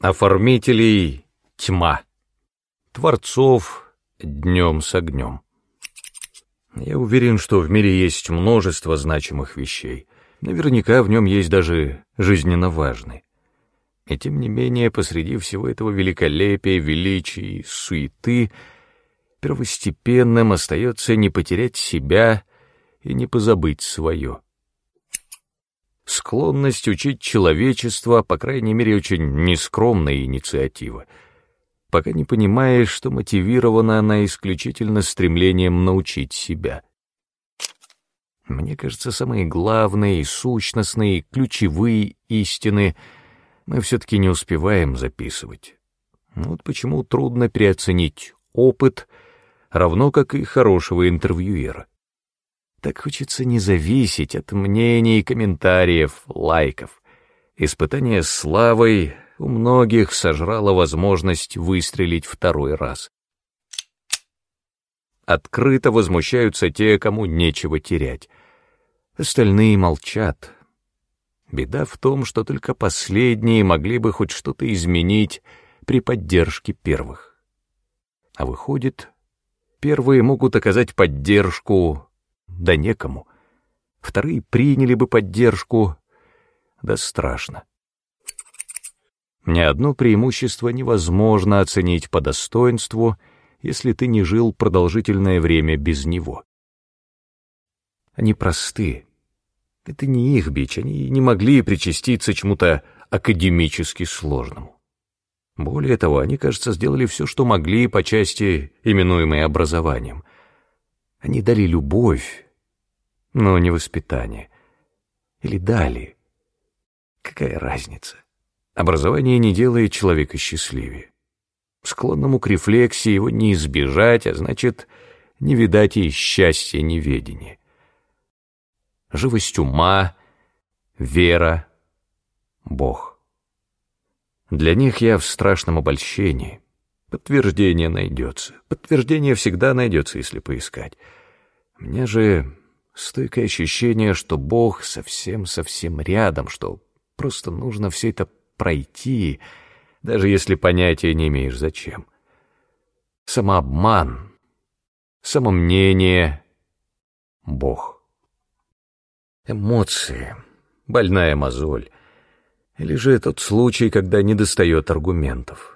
Speaker 1: Оформителей тьма, творцов днем с огнем. Я уверен, что в мире есть множество значимых вещей. Наверняка в нем есть даже жизненно важные. И тем не менее, посреди всего этого великолепия, величия и суеты, первостепенным остается не потерять себя и не позабыть свое склонность учить человечество, по крайней мере, очень нескромная инициатива, пока не понимаешь, что мотивирована она исключительно стремлением научить себя. Мне кажется, самые главные, сущностные, ключевые истины мы все-таки не успеваем записывать. Вот почему трудно переоценить опыт, равно как и хорошего интервьюера. Так хочется не зависеть от мнений, комментариев, лайков. Испытание славой у многих сожрало возможность выстрелить второй раз. Открыто возмущаются те, кому нечего терять. Остальные молчат. Беда в том, что только последние могли бы хоть что-то изменить при поддержке первых. А выходит, первые могут оказать поддержку да некому. Вторые приняли бы поддержку, да страшно. Ни одно преимущество невозможно оценить по достоинству, если ты не жил продолжительное время без него. Они просты. Это не их бич, они не могли причаститься чему-то академически сложному. Более того, они, кажется, сделали все, что могли по части, именуемой образованием. Они дали любовь, но не воспитание. Или дали. Какая разница? Образование не делает человека счастливее. Склонному к рефлексии его не избежать, а значит, не видать и счастья неведения. Живость ума, вера, Бог. Для них я в страшном обольщении. Подтверждение найдется. Подтверждение всегда найдется, если поискать. Мне же стойкое ощущение, что Бог совсем-совсем рядом, что просто нужно все это пройти, даже если понятия не имеешь зачем. Самообман, самомнение, Бог. Эмоции, больная мозоль. Или же тот случай, когда недостает аргументов.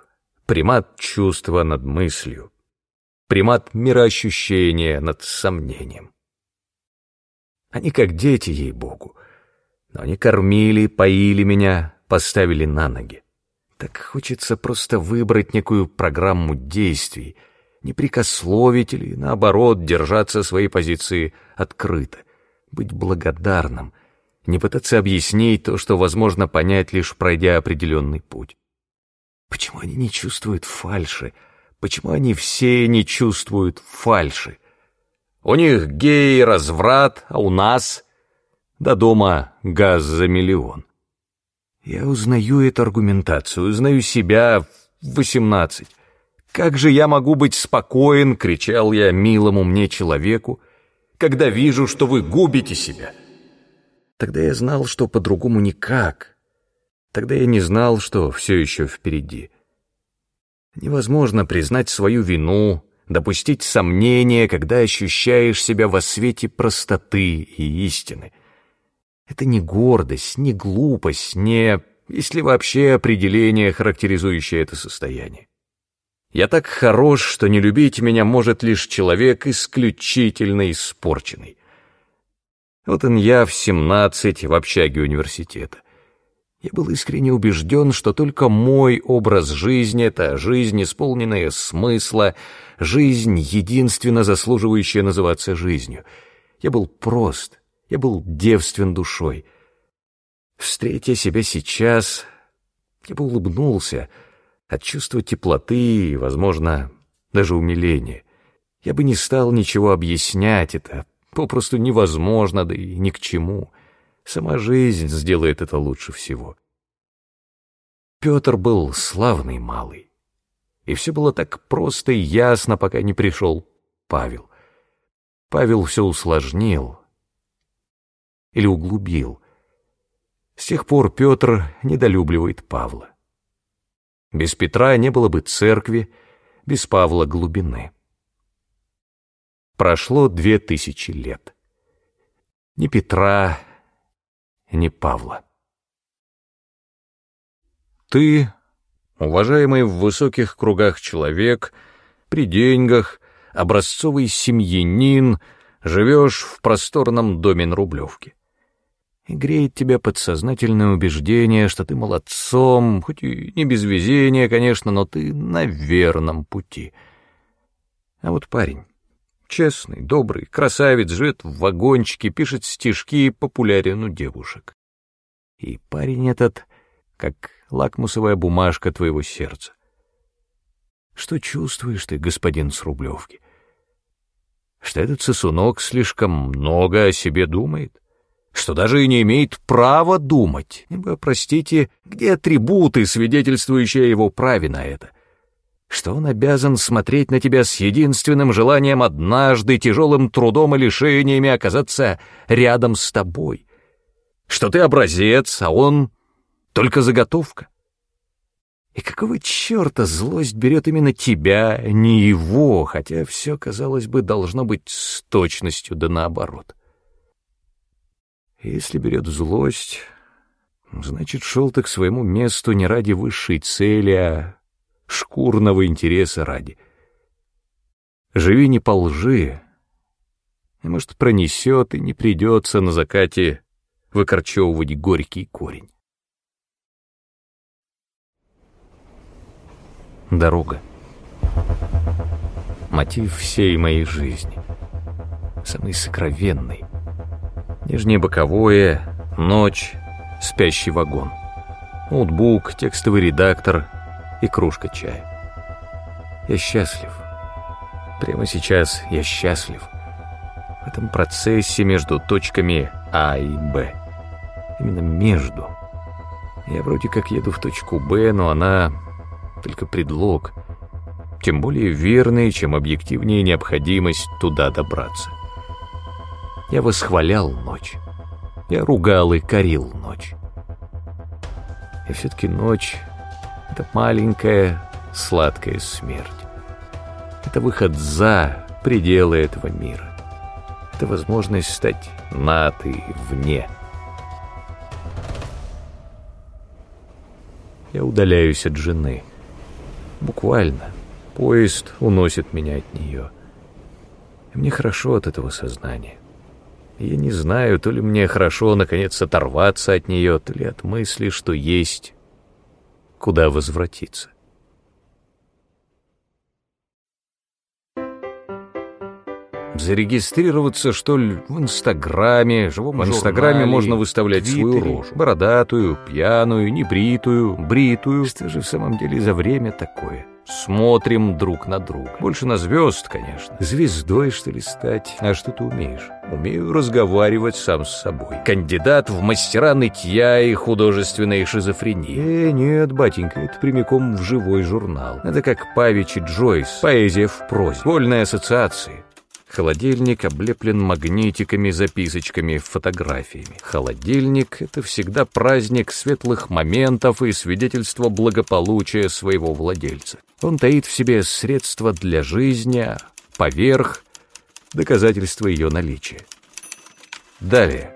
Speaker 1: Примат чувства над мыслью. Примат мироощущения над сомнением. Они как дети, ей-богу. Но они кормили, поили меня, поставили на ноги. Так хочется просто выбрать некую программу действий, не прикословить или, наоборот, держаться своей позиции открыто, быть благодарным, не пытаться объяснить то, что возможно понять, лишь пройдя определенный путь. Почему они не чувствуют фальши? Почему они все не чувствуют фальши? У них гей, разврат, а у нас до дома газ за миллион. Я узнаю эту аргументацию, узнаю себя в восемнадцать. Как же я могу быть спокоен, кричал я милому мне человеку, когда вижу, что вы губите себя. Тогда я знал, что по-другому никак. Тогда я не знал, что все еще впереди. Невозможно признать свою вину, допустить сомнения, когда ощущаешь себя во свете простоты и истины — это не гордость, не глупость, не... если вообще определение, характеризующее это состояние. Я так хорош, что не любить меня может лишь человек исключительно испорченный. Вот он я в семнадцать в общаге университета. Я был искренне убежден, что только мой образ жизни — это жизнь, исполненная смысла, жизнь, единственно заслуживающая называться жизнью. Я был прост — я был девствен душой. Встретя себя сейчас, я бы улыбнулся от чувства теплоты и, возможно, даже умиления. Я бы не стал ничего объяснять, это попросту невозможно, да и ни к чему. Сама жизнь сделает это лучше всего. Петр был славный малый. И все было так просто и ясно, пока не пришел Павел. Павел все усложнил, или углубил. С тех пор Петр недолюбливает Павла. Без Петра не было бы церкви, без Павла — глубины. Прошло две тысячи лет. Ни Петра, ни Павла. Ты, уважаемый в высоких кругах человек, при деньгах, образцовый семьянин, живешь в просторном доме на Рублевке и греет тебя подсознательное убеждение, что ты молодцом, хоть и не без везения, конечно, но ты на верном пути. А вот парень, честный, добрый, красавец, живет в вагончике, пишет стишки, популярен у девушек. И парень этот, как лакмусовая бумажка твоего сердца. Что чувствуешь ты, господин с Рублевки? Что этот сосунок слишком много о себе думает? что даже и не имеет права думать, ибо, простите, где атрибуты, свидетельствующие о его праве на это? Что он обязан смотреть на тебя с единственным желанием однажды тяжелым трудом и лишениями оказаться рядом с тобой? Что ты образец, а он только заготовка? И какого черта злость берет именно тебя, не его, хотя все, казалось бы, должно быть с точностью да наоборот? — если берет злость, значит, шел ты к своему месту не ради высшей цели, а шкурного интереса ради. Живи не по лжи, может, пронесет и не придется на закате выкорчевывать горький корень. Дорога. Мотив всей моей жизни. Самый сокровенный — Нижнее боковое, ночь, спящий вагон. Ноутбук, текстовый редактор и кружка чая. Я счастлив. Прямо сейчас я счастлив. В этом процессе между точками А и Б. Именно между. Я вроде как еду в точку Б, но она только предлог. Тем более верный, чем объективнее необходимость туда добраться. Я восхвалял ночь. Я ругал и корил ночь. И все-таки ночь — это маленькая, сладкая смерть. Это выход за пределы этого мира. Это возможность стать над и вне. Я удаляюсь от жены. Буквально. Поезд уносит меня от нее. И мне хорошо от этого сознания. Я не знаю, то ли мне хорошо наконец оторваться от нее, то ли от мысли, что есть куда возвратиться. Зарегистрироваться, что ли, в Инстаграме.
Speaker 3: Живом
Speaker 1: в Инстаграме
Speaker 3: журнале,
Speaker 1: можно выставлять свою
Speaker 3: Твиттере.
Speaker 1: рожу. Бородатую, пьяную, небритую, бритую. Что же в самом деле за время такое? Смотрим друг на друга. Больше на звезд, конечно. Звездой, что ли, стать? А что ты умеешь? Умею разговаривать сам с собой. Кандидат в мастера нытья и художественной шизофрении. Э, нет, батенька, это прямиком в живой журнал. Это как Павич и Джойс. Поэзия в прозе. Вольные ассоциации. Холодильник облеплен магнитиками, записочками, фотографиями. Холодильник — это всегда праздник светлых моментов и свидетельство благополучия своего владельца. Он таит в себе средства для жизни, а поверх — доказательство ее наличия. Далее.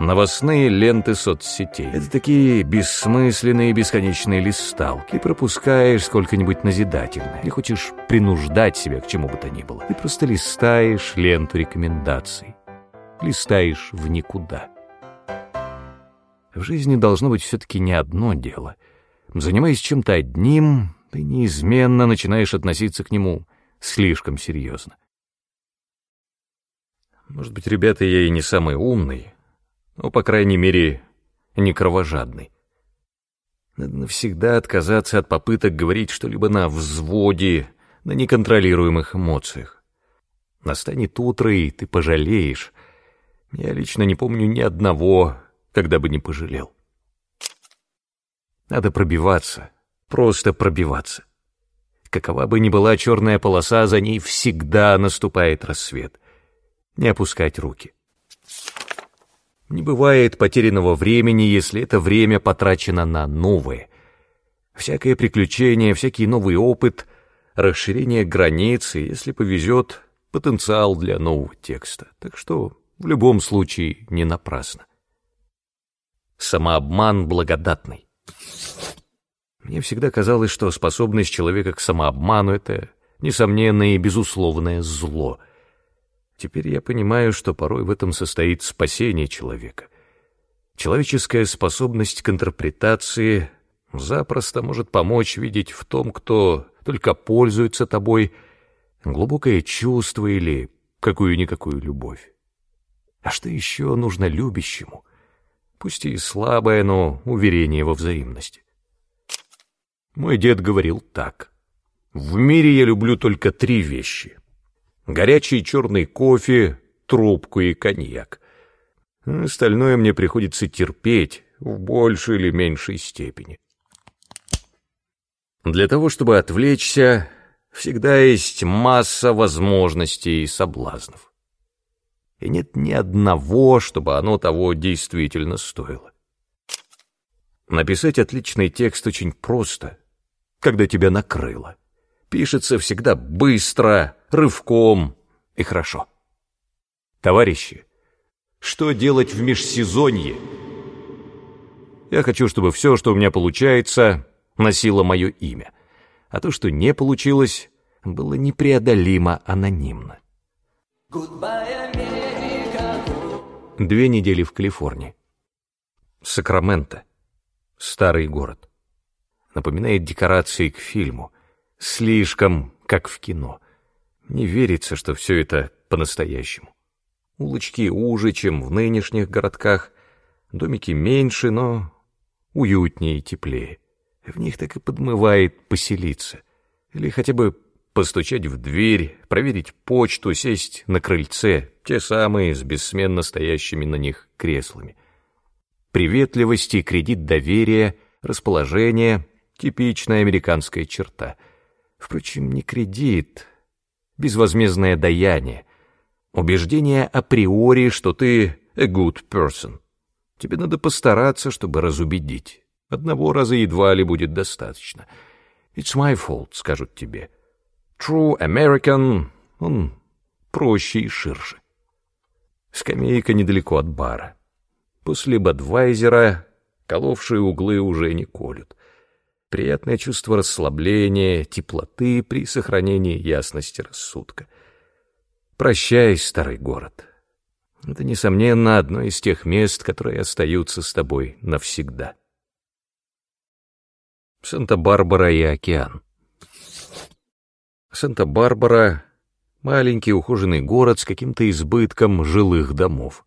Speaker 1: Новостные ленты соцсетей. Это такие бессмысленные бесконечные листалки. Ты пропускаешь сколько-нибудь назидательное. Не хочешь принуждать себя к чему бы то ни было. Ты просто листаешь ленту рекомендаций. Листаешь в никуда. В жизни должно быть все-таки не одно дело. Занимаясь чем-то одним, ты неизменно начинаешь относиться к нему слишком серьезно. Может быть, ребята, я и не самый умный, но, по крайней мере, не кровожадный. Надо навсегда отказаться от попыток говорить что-либо на взводе, на неконтролируемых эмоциях. Настанет утро, и ты пожалеешь. Я лично не помню ни одного, когда бы не пожалел. Надо пробиваться, просто пробиваться. Какова бы ни была черная полоса, за ней всегда наступает рассвет. Не опускать руки. Не бывает потерянного времени, если это время потрачено на новое. Всякое приключение, всякий новый опыт, расширение границ и, если повезет, потенциал для нового текста. Так что в любом случае не напрасно. Самообман благодатный. Мне всегда казалось, что способность человека к самообману — это несомненное и безусловное зло — Теперь я понимаю, что порой в этом состоит спасение человека. Человеческая способность к интерпретации запросто может помочь видеть в том, кто только пользуется тобой, глубокое чувство или какую-никакую любовь. А что еще нужно любящему? Пусть и слабое, но уверение во взаимности. Мой дед говорил так. «В мире я люблю только три вещи горячий черный кофе, трубку и коньяк. Остальное мне приходится терпеть в большей или меньшей степени. Для того, чтобы отвлечься, всегда есть масса возможностей и соблазнов. И нет ни одного, чтобы оно того действительно стоило. Написать отличный текст очень просто, когда тебя накрыло. Пишется всегда быстро, рывком и хорошо. Товарищи, что делать в межсезонье? Я хочу, чтобы все, что у меня получается, носило мое имя, а то, что не получилось, было непреодолимо анонимно. Две недели в Калифорнии. Сакраменто. Старый город. Напоминает декорации к фильму. Слишком, как в кино. Не верится, что все это по-настоящему. Улочки уже, чем в нынешних городках, домики меньше, но уютнее и теплее. В них так и подмывает поселиться или хотя бы постучать в дверь, проверить почту, сесть на крыльце, те самые с бессменно стоящими на них креслами. Приветливость кредит доверия, расположение — типичная американская черта. Впрочем, не кредит, безвозмездное даяние, убеждение априори, что ты a good person. Тебе надо постараться, чтобы разубедить. Одного раза едва ли будет достаточно. It's my fault, скажут тебе. True American, он проще и ширше. Скамейка недалеко от бара. После Бадвайзера коловшие углы уже не колют. Приятное чувство расслабления, теплоты при сохранении ясности рассудка. Прощай, старый город. Это, несомненно, одно из тех мест, которые остаются с тобой навсегда. Санта-Барбара и океан. Санта-Барбара — маленький ухоженный город с каким-то избытком жилых домов.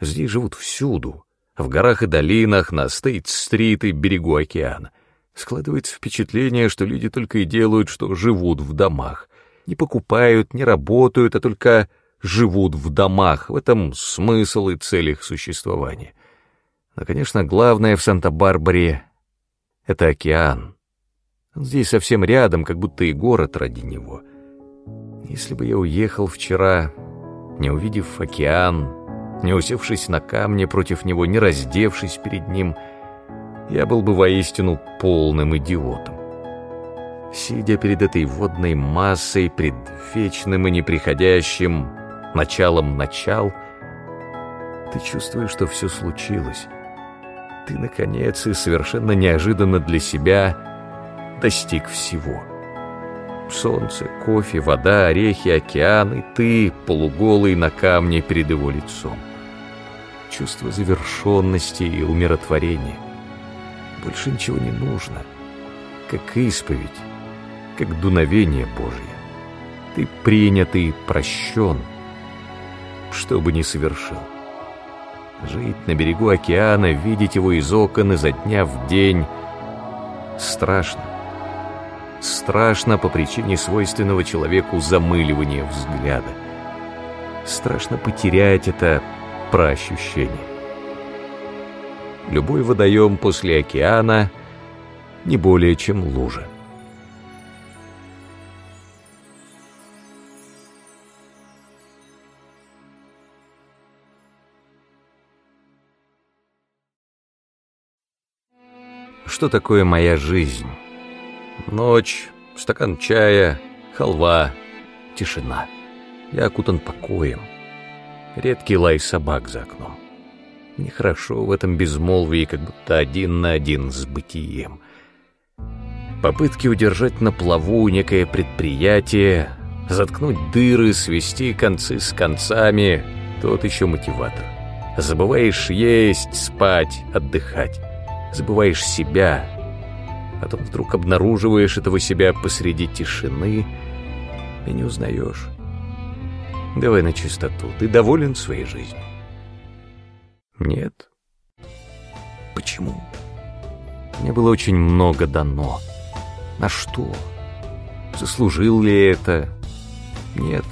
Speaker 1: Здесь живут всюду, в горах и долинах, на Стейт-стрит и берегу океана. Складывается впечатление, что люди только и делают, что живут в домах. Не покупают, не работают, а только живут в домах. В этом смысл и цель их существования. Но, конечно, главное в Санта-Барбаре — это океан. Он здесь совсем рядом, как будто и город ради него. Если бы я уехал вчера, не увидев океан, не усевшись на камне против него, не раздевшись перед ним, я был бы воистину полным идиотом. Сидя перед этой водной массой, пред вечным и неприходящим началом начал, ты чувствуешь, что все случилось. Ты, наконец, и совершенно неожиданно для себя достиг всего. Солнце, кофе, вода, орехи, океан, и ты, полуголый на камне перед его лицом. Чувство завершенности и умиротворения. Больше ничего не нужно. Как исповедь, как дуновение Божье. Ты принят и прощен, что бы ни совершил. Жить на берегу океана, видеть его из окон изо дня в день — страшно. Страшно по причине свойственного человеку замыливания взгляда. Страшно потерять это проощущение. Любой водоем после океана не более чем лужа. Что такое моя жизнь? Ночь, стакан чая, халва, тишина. Я окутан покоем. Редкий лай собак за окном. Мне хорошо в этом безмолвии, как будто один на один с бытием. Попытки удержать на плаву некое предприятие, заткнуть дыры, свести концы с концами — тот еще мотиватор. Забываешь есть, спать, отдыхать забываешь себя, потом вдруг обнаруживаешь этого себя посреди тишины и не узнаешь. Давай на чистоту. Ты доволен своей жизнью? Нет. Почему? Мне было очень много дано. На что? Заслужил ли это? Нет.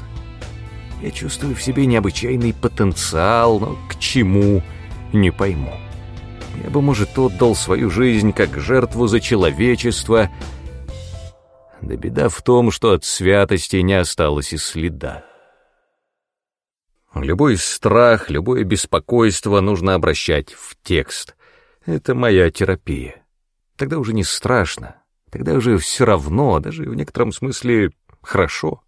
Speaker 1: Я чувствую в себе необычайный потенциал, но к чему — не пойму. Я бы, может, отдал свою жизнь как жертву за человечество. Да беда в том, что от святости не осталось и следа. Любой страх, любое беспокойство нужно обращать в текст. Это моя терапия. Тогда уже не страшно, тогда уже все равно, даже в некотором смысле хорошо.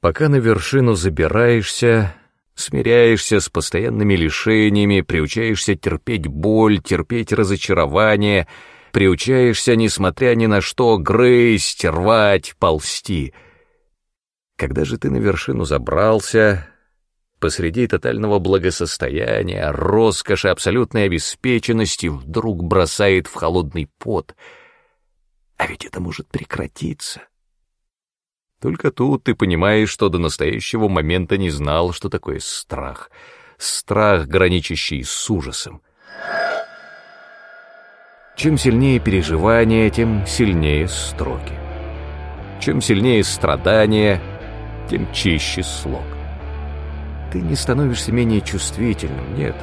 Speaker 1: Пока на вершину забираешься, Смиряешься с постоянными лишениями, приучаешься терпеть боль, терпеть разочарование, приучаешься, несмотря ни на что, грызть, рвать, ползти. Когда же ты на вершину забрался, посреди тотального благосостояния, роскоши, абсолютной обеспеченности вдруг бросает в холодный пот. А ведь это может прекратиться. Только тут ты понимаешь, что до настоящего момента не знал, что такое страх. Страх, граничащий с ужасом. Чем сильнее переживания, тем сильнее строки. Чем сильнее страдание, тем чище слог. Ты не становишься менее чувствительным, нет.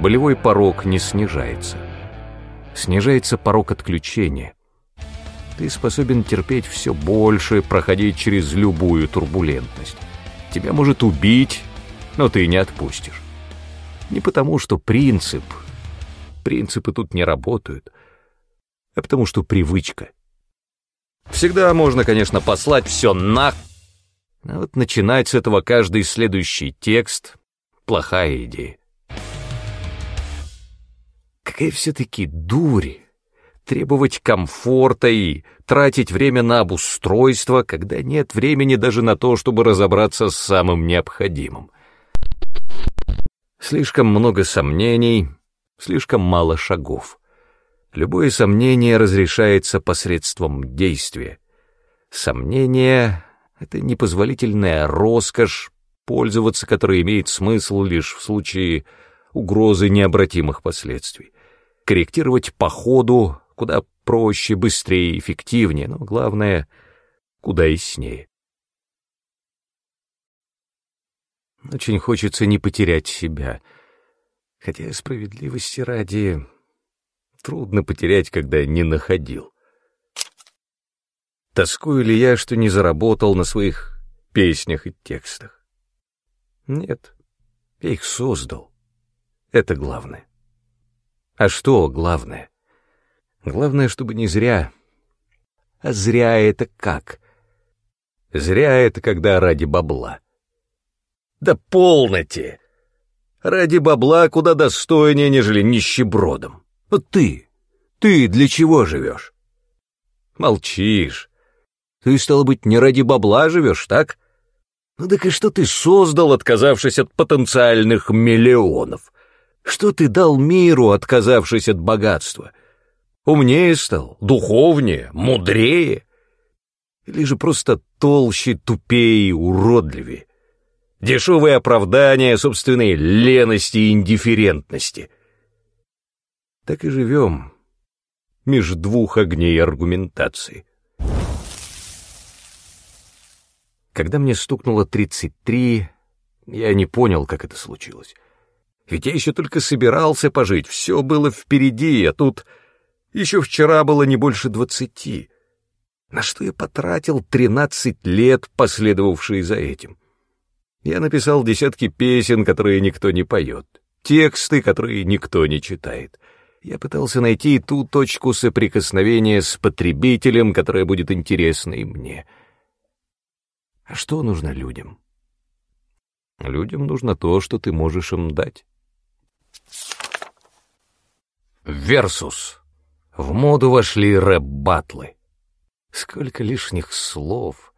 Speaker 1: Болевой порог не снижается. Снижается порог отключения. Ты способен терпеть все больше, проходить через любую турбулентность. Тебя может убить, но ты не отпустишь. Не потому, что принцип. Принципы тут не работают, а потому что привычка. Всегда можно, конечно, послать все на... А вот начинать с этого каждый следующий текст — плохая идея. Какая все-таки дурь требовать комфорта и тратить время на обустройство, когда нет времени даже на то, чтобы разобраться с самым необходимым. Слишком много сомнений, слишком мало шагов. Любое сомнение разрешается посредством действия. Сомнение — это непозволительная роскошь, пользоваться которой имеет смысл лишь в случае угрозы необратимых последствий. Корректировать по ходу куда проще, быстрее, и эффективнее, но главное — куда яснее. Очень хочется не потерять себя. Хотя справедливости ради трудно потерять, когда не находил. Тоскую ли я, что не заработал на своих песнях и текстах? Нет, я их создал. Это главное. А что главное? Главное, чтобы не зря. А зря это как? Зря это когда ради бабла. Да полноте! Ради бабла куда достойнее, нежели нищебродом. Вот ты, ты для чего живешь? Молчишь. Ты, стало быть, не ради бабла живешь, так? Ну так и что ты создал, отказавшись от потенциальных миллионов? Что ты дал миру, отказавшись от богатства? Умнее стал, духовнее, мудрее? Или же просто толще, тупее уродливее? Дешевые оправдания собственной лености и индифферентности. Так и живем меж двух огней аргументации. Когда мне стукнуло 33, я не понял, как это случилось. Ведь я еще только собирался пожить, все было впереди, а тут еще вчера было не больше двадцати. На что я потратил тринадцать лет, последовавшие за этим? Я написал десятки песен, которые никто не поет, тексты, которые никто не читает. Я пытался найти ту точку соприкосновения с потребителем, которая будет интересна и мне. А что нужно людям? Людям нужно то, что ты можешь им дать. Версус. В моду вошли рэп-батлы. Сколько лишних слов.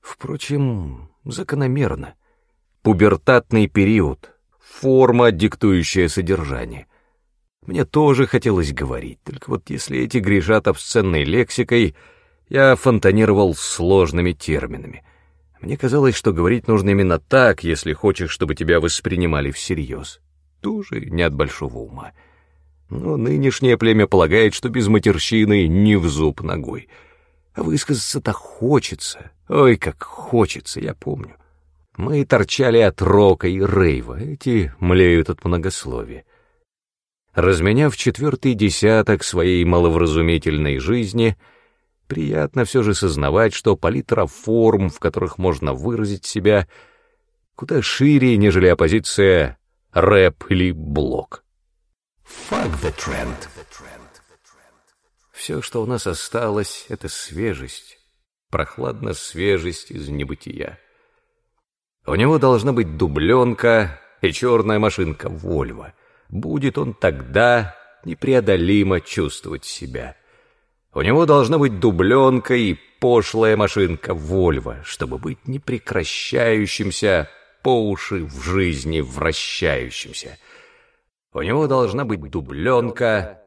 Speaker 1: Впрочем, закономерно. Пубертатный период, форма, диктующая содержание. Мне тоже хотелось говорить, только вот если эти грешат обсценной лексикой, я фонтанировал сложными терминами. Мне казалось, что говорить нужно именно так, если хочешь, чтобы тебя воспринимали всерьез. Тоже не от большого ума. Но нынешнее племя полагает, что без матерщины не в зуб ногой. А высказаться-то хочется. Ой, как хочется, я помню. Мы торчали от рока и рейва, эти млеют от многословия. Разменяв четвертый десяток своей маловразумительной жизни, приятно все же сознавать, что палитра форм, в которых можно выразить себя, куда шире, нежели оппозиция рэп или блок. Fuck the trend. Все, что у нас осталось, — это свежесть, прохладная свежесть из небытия. У него должна быть дубленка и черная машинка Вольво. Будет он тогда непреодолимо чувствовать себя. У него должна быть дубленка и пошлая машинка Вольво, чтобы быть непрекращающимся по уши в жизни вращающимся. У него должна быть дубленка.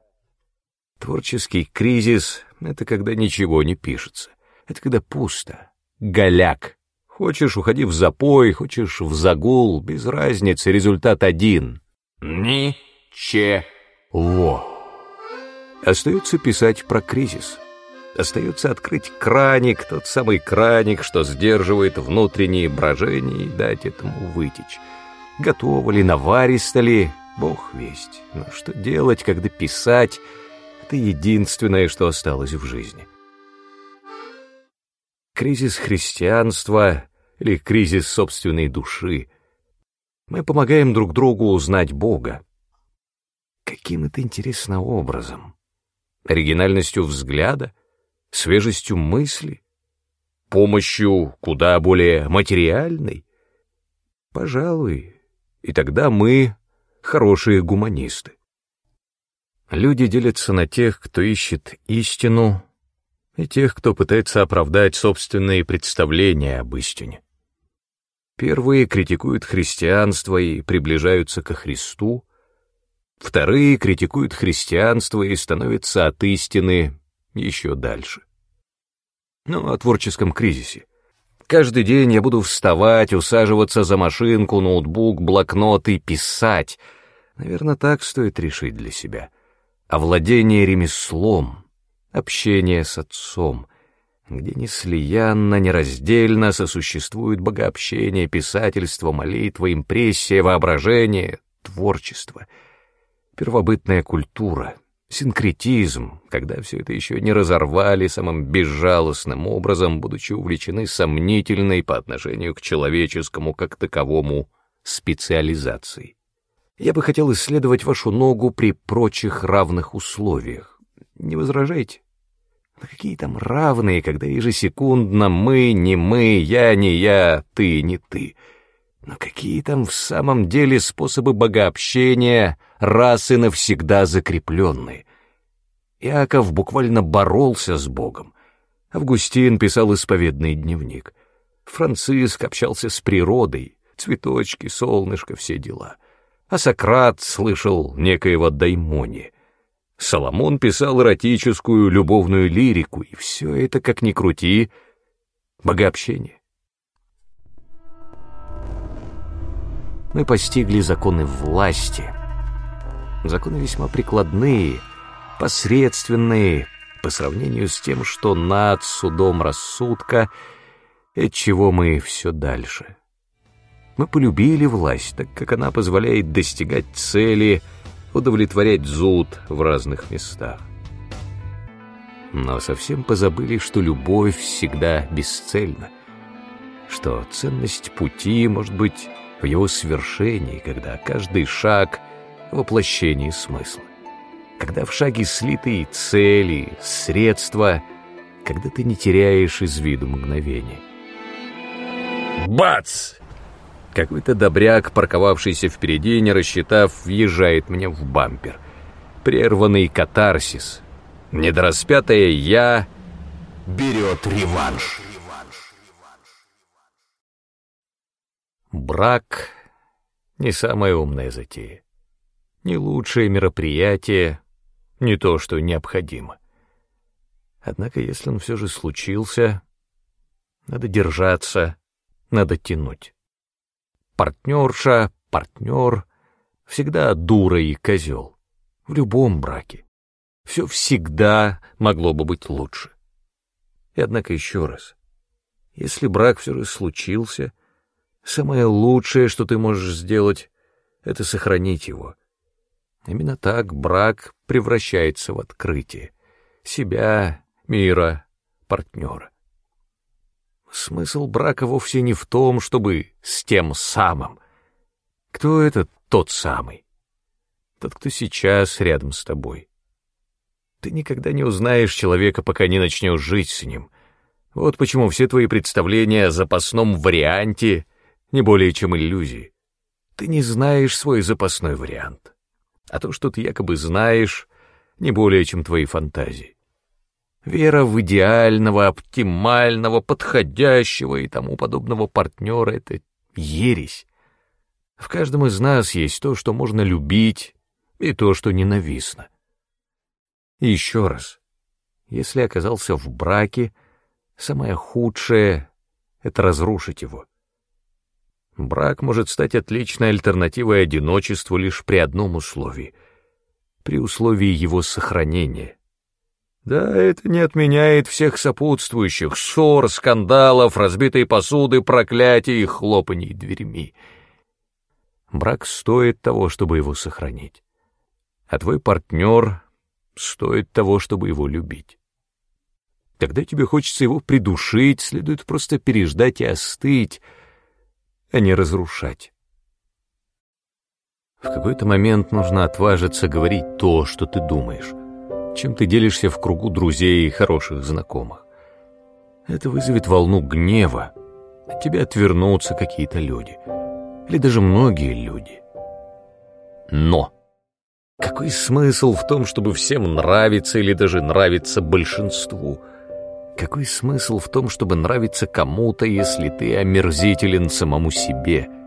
Speaker 1: Творческий кризис — это когда ничего не пишется. Это когда пусто. Голяк. Хочешь, уходи в запой, хочешь в загул, без разницы, результат один. Ни-че-во. Остается писать про кризис. Остается открыть краник, тот самый краник, что сдерживает внутренние брожения, и дать этому вытечь. Готово ли, наваристо ли, бог весть. Но что делать, когда писать — это единственное, что осталось в жизни. Кризис христианства или кризис собственной души. Мы помогаем друг другу узнать Бога. Каким это интересно образом? Оригинальностью взгляда? Свежестью мысли? Помощью куда более материальной? Пожалуй, и тогда мы хорошие гуманисты. Люди делятся на тех, кто ищет истину, и тех, кто пытается оправдать собственные представления об истине. Первые критикуют христианство и приближаются ко Христу, вторые критикуют христианство и становятся от истины еще дальше. Ну, о творческом кризисе. Каждый день я буду вставать, усаживаться за машинку, ноутбук, блокнот и писать. Наверное, так стоит решить для себя. Овладение ремеслом, общение с отцом, где неслиянно, нераздельно сосуществует богообщение, писательство, молитва, импрессия, воображение, творчество, первобытная культура — Синкретизм, когда все это еще не разорвали самым безжалостным образом, будучи увлечены сомнительной по отношению к человеческому как таковому специализацией. Я бы хотел исследовать вашу ногу при прочих равных условиях. Не возражайте? Но какие там равные, когда ежесекундно мы, не мы, я, не я, ты, не ты — но какие там в самом деле способы богообщения, и навсегда закрепленные? Иаков буквально боролся с Богом. Августин писал исповедный дневник. Франциск общался с природой, цветочки, солнышко, все дела. А Сократ слышал некоего даймони. Соломон писал эротическую любовную лирику, и все это, как ни крути, богообщение. Мы постигли законы власти. Законы весьма прикладные, посредственные, по сравнению с тем, что над судом рассудка, от чего мы все дальше. Мы полюбили власть, так как она позволяет достигать цели, удовлетворять зуд в разных местах. Но совсем позабыли, что любовь всегда бесцельна, что ценность пути может быть в его свершении, когда каждый шаг — воплощение смысла. Когда в шаге слиты цели, средства, когда ты не теряешь из виду мгновение. Бац! Какой-то добряк, парковавшийся впереди, не рассчитав, въезжает мне в бампер. Прерванный катарсис. Недораспятое «я» берет реванш. Брак — не самая умная затея, не лучшее мероприятие, не то, что необходимо. Однако, если он все же случился, надо держаться, надо тянуть. Партнерша, партнер — всегда дура и козел. В любом браке. Все всегда могло бы быть лучше. И однако еще раз, если брак все же случился — Самое лучшее, что ты можешь сделать, это сохранить его. Именно так брак превращается в открытие. Себя, мира, партнера. Смысл брака вовсе не в том, чтобы с тем самым. Кто этот тот самый? Тот, кто сейчас рядом с тобой. Ты никогда не узнаешь человека, пока не начнешь жить с ним. Вот почему все твои представления о запасном варианте не более чем иллюзии. Ты не знаешь свой запасной вариант. А то, что ты якобы знаешь, не более чем твои фантазии. Вера в идеального, оптимального, подходящего и тому подобного партнера — это ересь. В каждом из нас есть то, что можно любить, и то, что ненавистно. И еще раз, если оказался в браке, самое худшее — это разрушить его. Брак может стать отличной альтернативой одиночеству лишь при одном условии — при условии его сохранения. Да, это не отменяет всех сопутствующих ссор, скандалов, разбитой посуды, проклятий и хлопаний дверьми. Брак стоит того, чтобы его сохранить. А твой партнер стоит того, чтобы его любить. Когда тебе хочется его придушить, следует просто переждать и остыть, а не разрушать. В какой-то момент нужно отважиться говорить то, что ты думаешь, чем ты делишься в кругу друзей и хороших знакомых. Это вызовет волну гнева, от тебя отвернутся какие-то люди, или даже многие люди. Но какой смысл в том, чтобы всем нравиться или даже нравиться большинству? Какой смысл в том, чтобы нравиться кому-то, если ты омерзителен самому себе –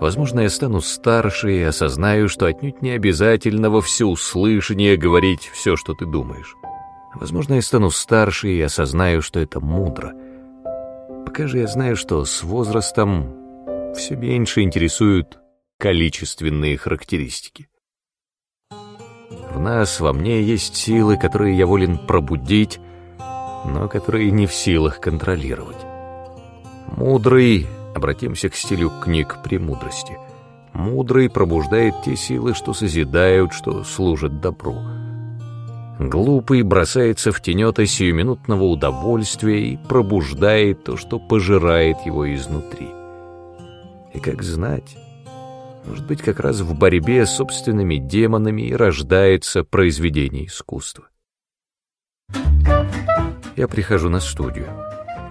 Speaker 1: Возможно, я стану старше и осознаю, что отнюдь не обязательно во всеуслышание говорить все, что ты думаешь. Возможно, я стану старше и осознаю, что это мудро. Пока же я знаю, что с возрастом все меньше интересуют количественные характеристики. В нас, во мне есть силы, которые я волен пробудить, но которые не в силах контролировать. Мудрый Обратимся к стилю книг премудрости. Мудрый пробуждает те силы, что созидают, что служат добру. Глупый бросается в тенета сиюминутного удовольствия и пробуждает то, что пожирает его изнутри. И как знать, может быть, как раз в борьбе с собственными демонами и рождается произведение искусства. Я прихожу на студию.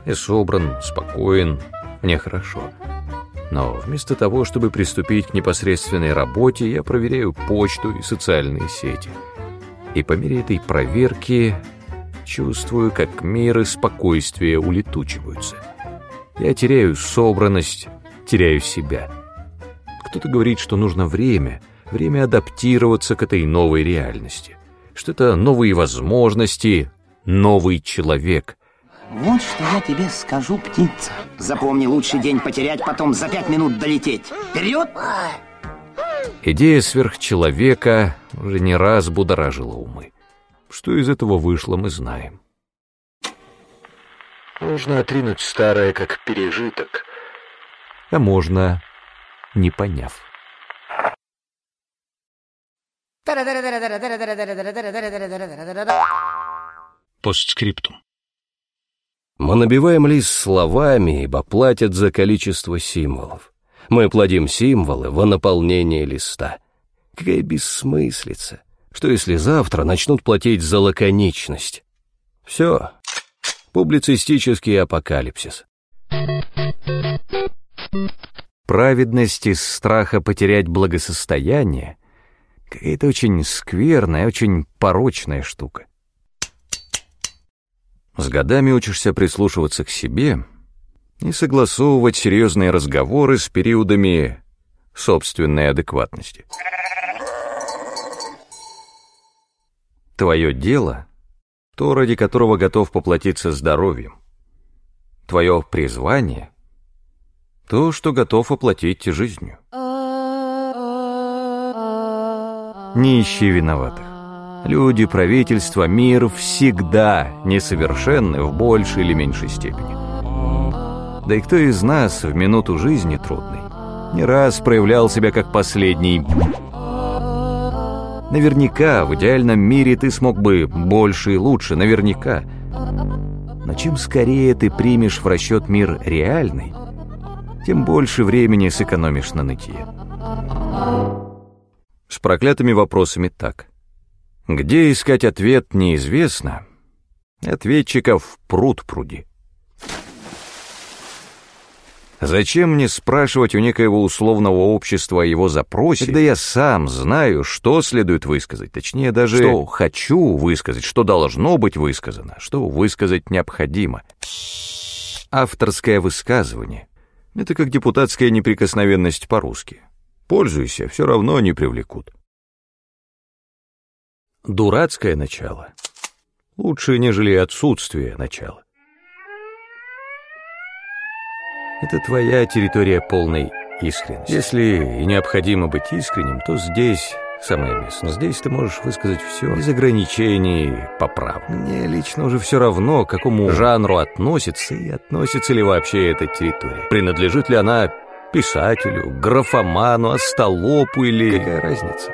Speaker 1: Я собран, спокоен, мне хорошо. Но вместо того, чтобы приступить к непосредственной работе, я проверяю почту и социальные сети. И по мере этой проверки чувствую, как мир и спокойствие улетучиваются. Я теряю собранность, теряю себя. Кто-то говорит, что нужно время, время адаптироваться к этой новой реальности, что это новые возможности, новый человек.
Speaker 4: Вот что я тебе скажу, птица. Запомни, лучший день потерять, потом за пять минут долететь. Вперед!
Speaker 1: Идея сверхчеловека уже не раз будоражила умы. Что из этого вышло, мы знаем.
Speaker 3: Можно отринуть старое как пережиток.
Speaker 1: А можно, не поняв.
Speaker 3: Постскриптум.
Speaker 5: Мы набиваем лист словами, ибо платят за количество символов. Мы плодим символы во наполнение листа. Какая бессмыслица! Что если завтра начнут платить за лаконичность? Все. Публицистический апокалипсис.
Speaker 1: Праведность из страха потерять благосостояние — какая-то очень скверная, очень порочная штука. С годами учишься прислушиваться к себе и согласовывать серьезные разговоры с периодами собственной адекватности. Твое дело — то, ради которого готов поплатиться здоровьем. Твое призвание — то, что готов оплатить жизнью. Не ищи виноватых. Люди, правительство, мир всегда несовершенны в большей или меньшей степени. Да и кто из нас в минуту жизни трудной не раз проявлял себя как последний... Наверняка в идеальном мире ты смог бы больше и лучше, наверняка. Но чем скорее ты примешь в расчет мир реальный, тем больше времени сэкономишь на нытье. С проклятыми вопросами так. Где искать ответ, неизвестно. Ответчиков пруд пруди. Зачем мне спрашивать у некоего условного общества о его запросе, когда я сам знаю, что следует высказать, точнее даже что хочу высказать, что должно быть высказано, что высказать необходимо. Авторское высказывание — это как депутатская неприкосновенность по-русски. Пользуйся, все равно не привлекут дурацкое начало лучше, нежели отсутствие начала. Это твоя территория полной искренности. Если и необходимо быть искренним, то здесь самое место. Здесь ты можешь высказать все без ограничений поправ. Мне лично уже все равно, к какому жанру относится и относится ли вообще эта территория. Принадлежит ли она писателю, графоману, остолопу или... Какая разница?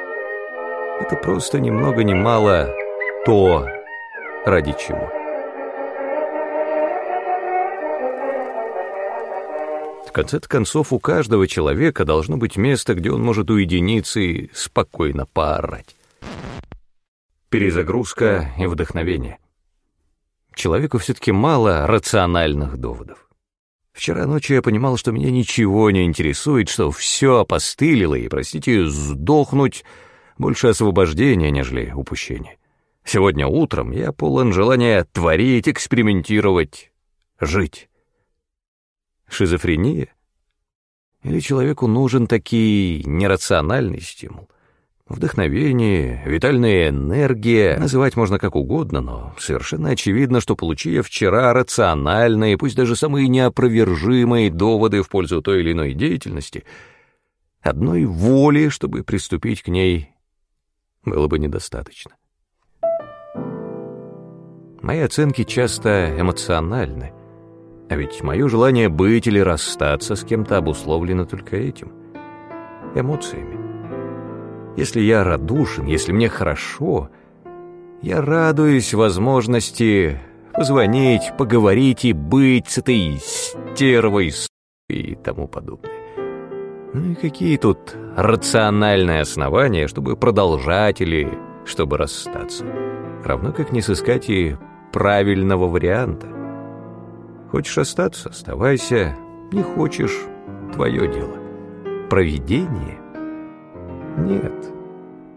Speaker 1: Это просто ни много ни мало то, ради чего. В конце концов, у каждого человека должно быть место, где он может уединиться и спокойно поорать. Перезагрузка и вдохновение. Человеку все-таки мало рациональных доводов. Вчера ночью я понимал, что меня ничего не интересует, что все опостылило, и, простите, сдохнуть больше освобождения, нежели упущения. Сегодня утром я полон желания творить, экспериментировать, жить. Шизофрения? Или человеку нужен такой нерациональный стимул? Вдохновение, витальная энергия, называть можно как угодно, но совершенно очевидно, что получив вчера рациональные, пусть даже самые неопровержимые доводы в пользу той или иной деятельности, одной воли, чтобы приступить к ней, было бы недостаточно. Мои оценки часто эмоциональны, а ведь мое желание быть или расстаться с кем-то обусловлено только этим — эмоциями. Если я радушен, если мне хорошо, я радуюсь возможности позвонить, поговорить и быть с этой стервой и тому подобное. Ну и какие тут рациональные основания, чтобы продолжать или чтобы расстаться? Равно как не сыскать и правильного варианта. Хочешь остаться — оставайся, не хочешь — твое дело. Провидение? Нет.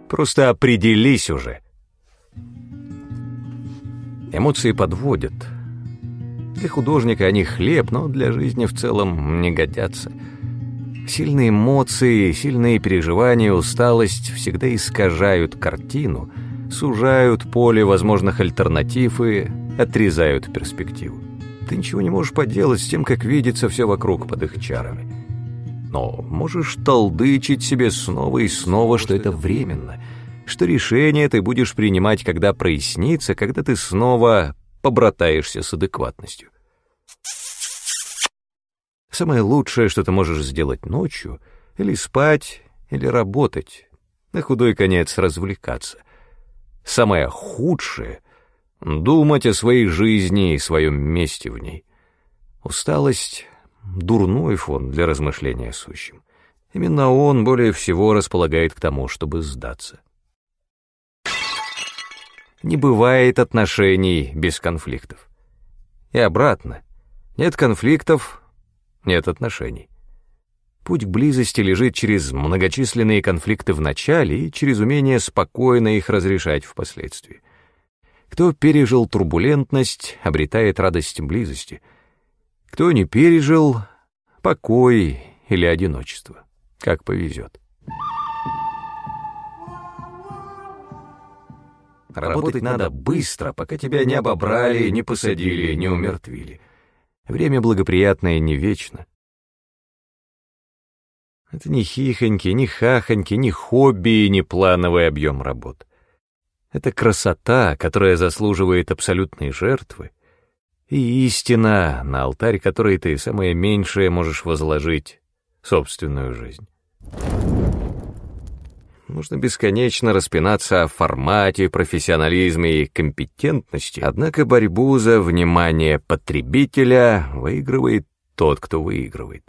Speaker 1: Просто определись уже. Эмоции подводят. Для художника они хлеб, но для жизни в целом не годятся. Сильные эмоции, сильные переживания, усталость всегда искажают картину — сужают поле возможных альтернатив и отрезают перспективу. Ты ничего не можешь поделать с тем, как видится все вокруг под их чарами. Но можешь толдычить себе снова и снова, что это временно, что решение ты будешь принимать, когда прояснится, когда ты снова побратаешься с адекватностью. Самое лучшее, что ты можешь сделать ночью, или спать, или работать, на худой конец развлекаться. Самое худшее — думать о своей жизни и своем месте в ней. Усталость — дурной фон для размышления о сущем. Именно он более всего располагает к тому, чтобы сдаться. Не бывает отношений без конфликтов. И обратно. Нет конфликтов — нет отношений. Путь к близости лежит через многочисленные конфликты в начале и через умение спокойно их разрешать впоследствии. Кто пережил турбулентность, обретает радость близости. Кто не пережил — покой или одиночество. Как повезет. Работать надо быстро, пока тебя не обобрали, не посадили, не умертвили. Время благоприятное не вечно. Это не хихоньки, не хахоньки, не хобби и не плановый объем работ. Это красота, которая заслуживает абсолютной жертвы, и истина, на алтарь которой ты самое меньшее можешь возложить собственную жизнь. Можно бесконечно распинаться о формате, профессионализме и компетентности, однако борьбу за внимание потребителя выигрывает тот, кто выигрывает.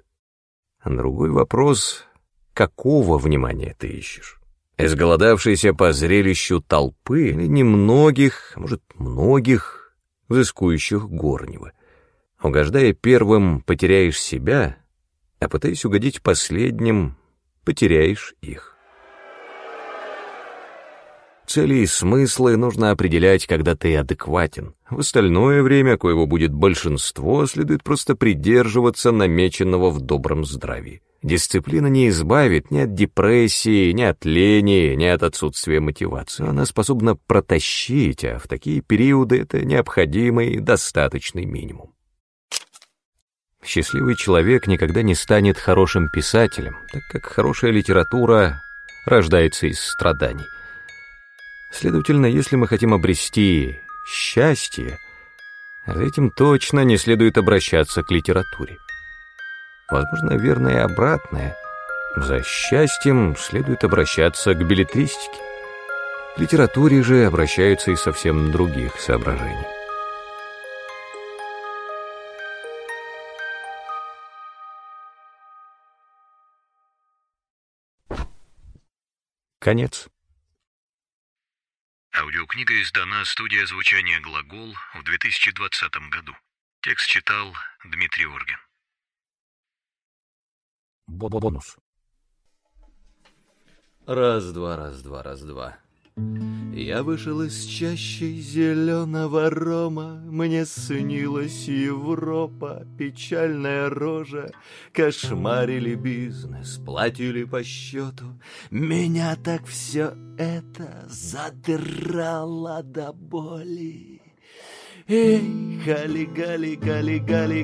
Speaker 1: Другой вопрос — какого внимания ты ищешь? Изголодавшийся по зрелищу толпы или немногих, может, многих, взыскующих горнего? Угождая первым, потеряешь себя, а пытаясь угодить последним, потеряешь их. Цели и смыслы нужно определять, когда ты адекватен. В остальное время, коего будет большинство, следует просто придерживаться намеченного в добром здравии. Дисциплина не избавит ни от депрессии, ни от лени, ни от отсутствия мотивации. Она способна протащить, а в такие периоды это необходимый и достаточный минимум. Счастливый человек никогда не станет хорошим писателем, так как хорошая литература
Speaker 6: рождается из страданий. Следовательно, если мы хотим обрести счастье, за этим точно не следует обращаться к литературе. Возможно, верно и обратное. За счастьем следует обращаться к билетристике. К литературе же обращаются из совсем других соображений. Конец.
Speaker 7: Аудиокнига издана студия звучания «Глагол» в 2020 году. Текст читал Дмитрий Оргин.
Speaker 6: Бонус.
Speaker 1: Раз-два, раз-два, раз-два. Я вышел из чащи зеленого рома, Мне снилась Европа, печальная рожа, Кошмарили бизнес, платили по счету. Меня так все это задрало до боли. Эй, гали, гали, гали,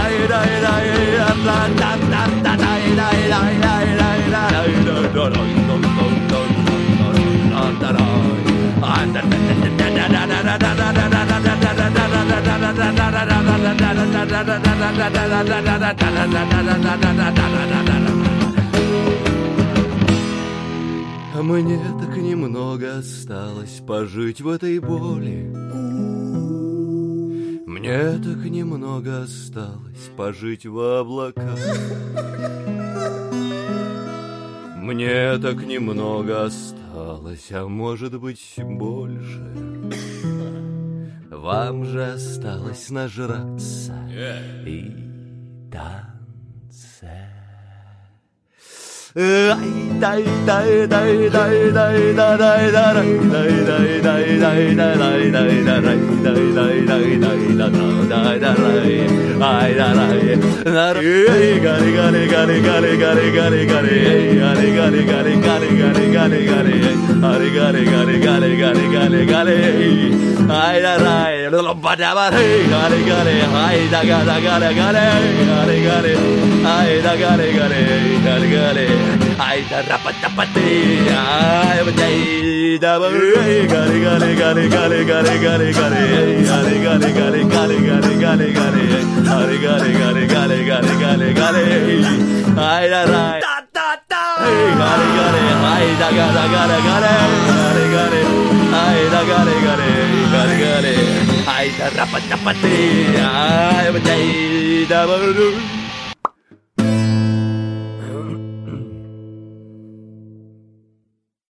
Speaker 1: Мне так немного осталось пожить в этой боли. Мне так немного осталось пожить в облаках. Мне так немного осталось, а может быть больше. Вам же осталось нажраться и танцевать. Little Ay, da gare gare, da gare. Ay, da rapatapate. Ay, da da gare gare gare gare gare gare gare gare. Ay, gare gare gare gare gare gare. Ay, gare gare gare gare gare gare. Ay, da da, Ta ta ta. Ay, gare gare. Ay, da gare gare gare. Gare gare. Ay, da gare gare gare gare. Ay, da rapatapate. Ay, ay, da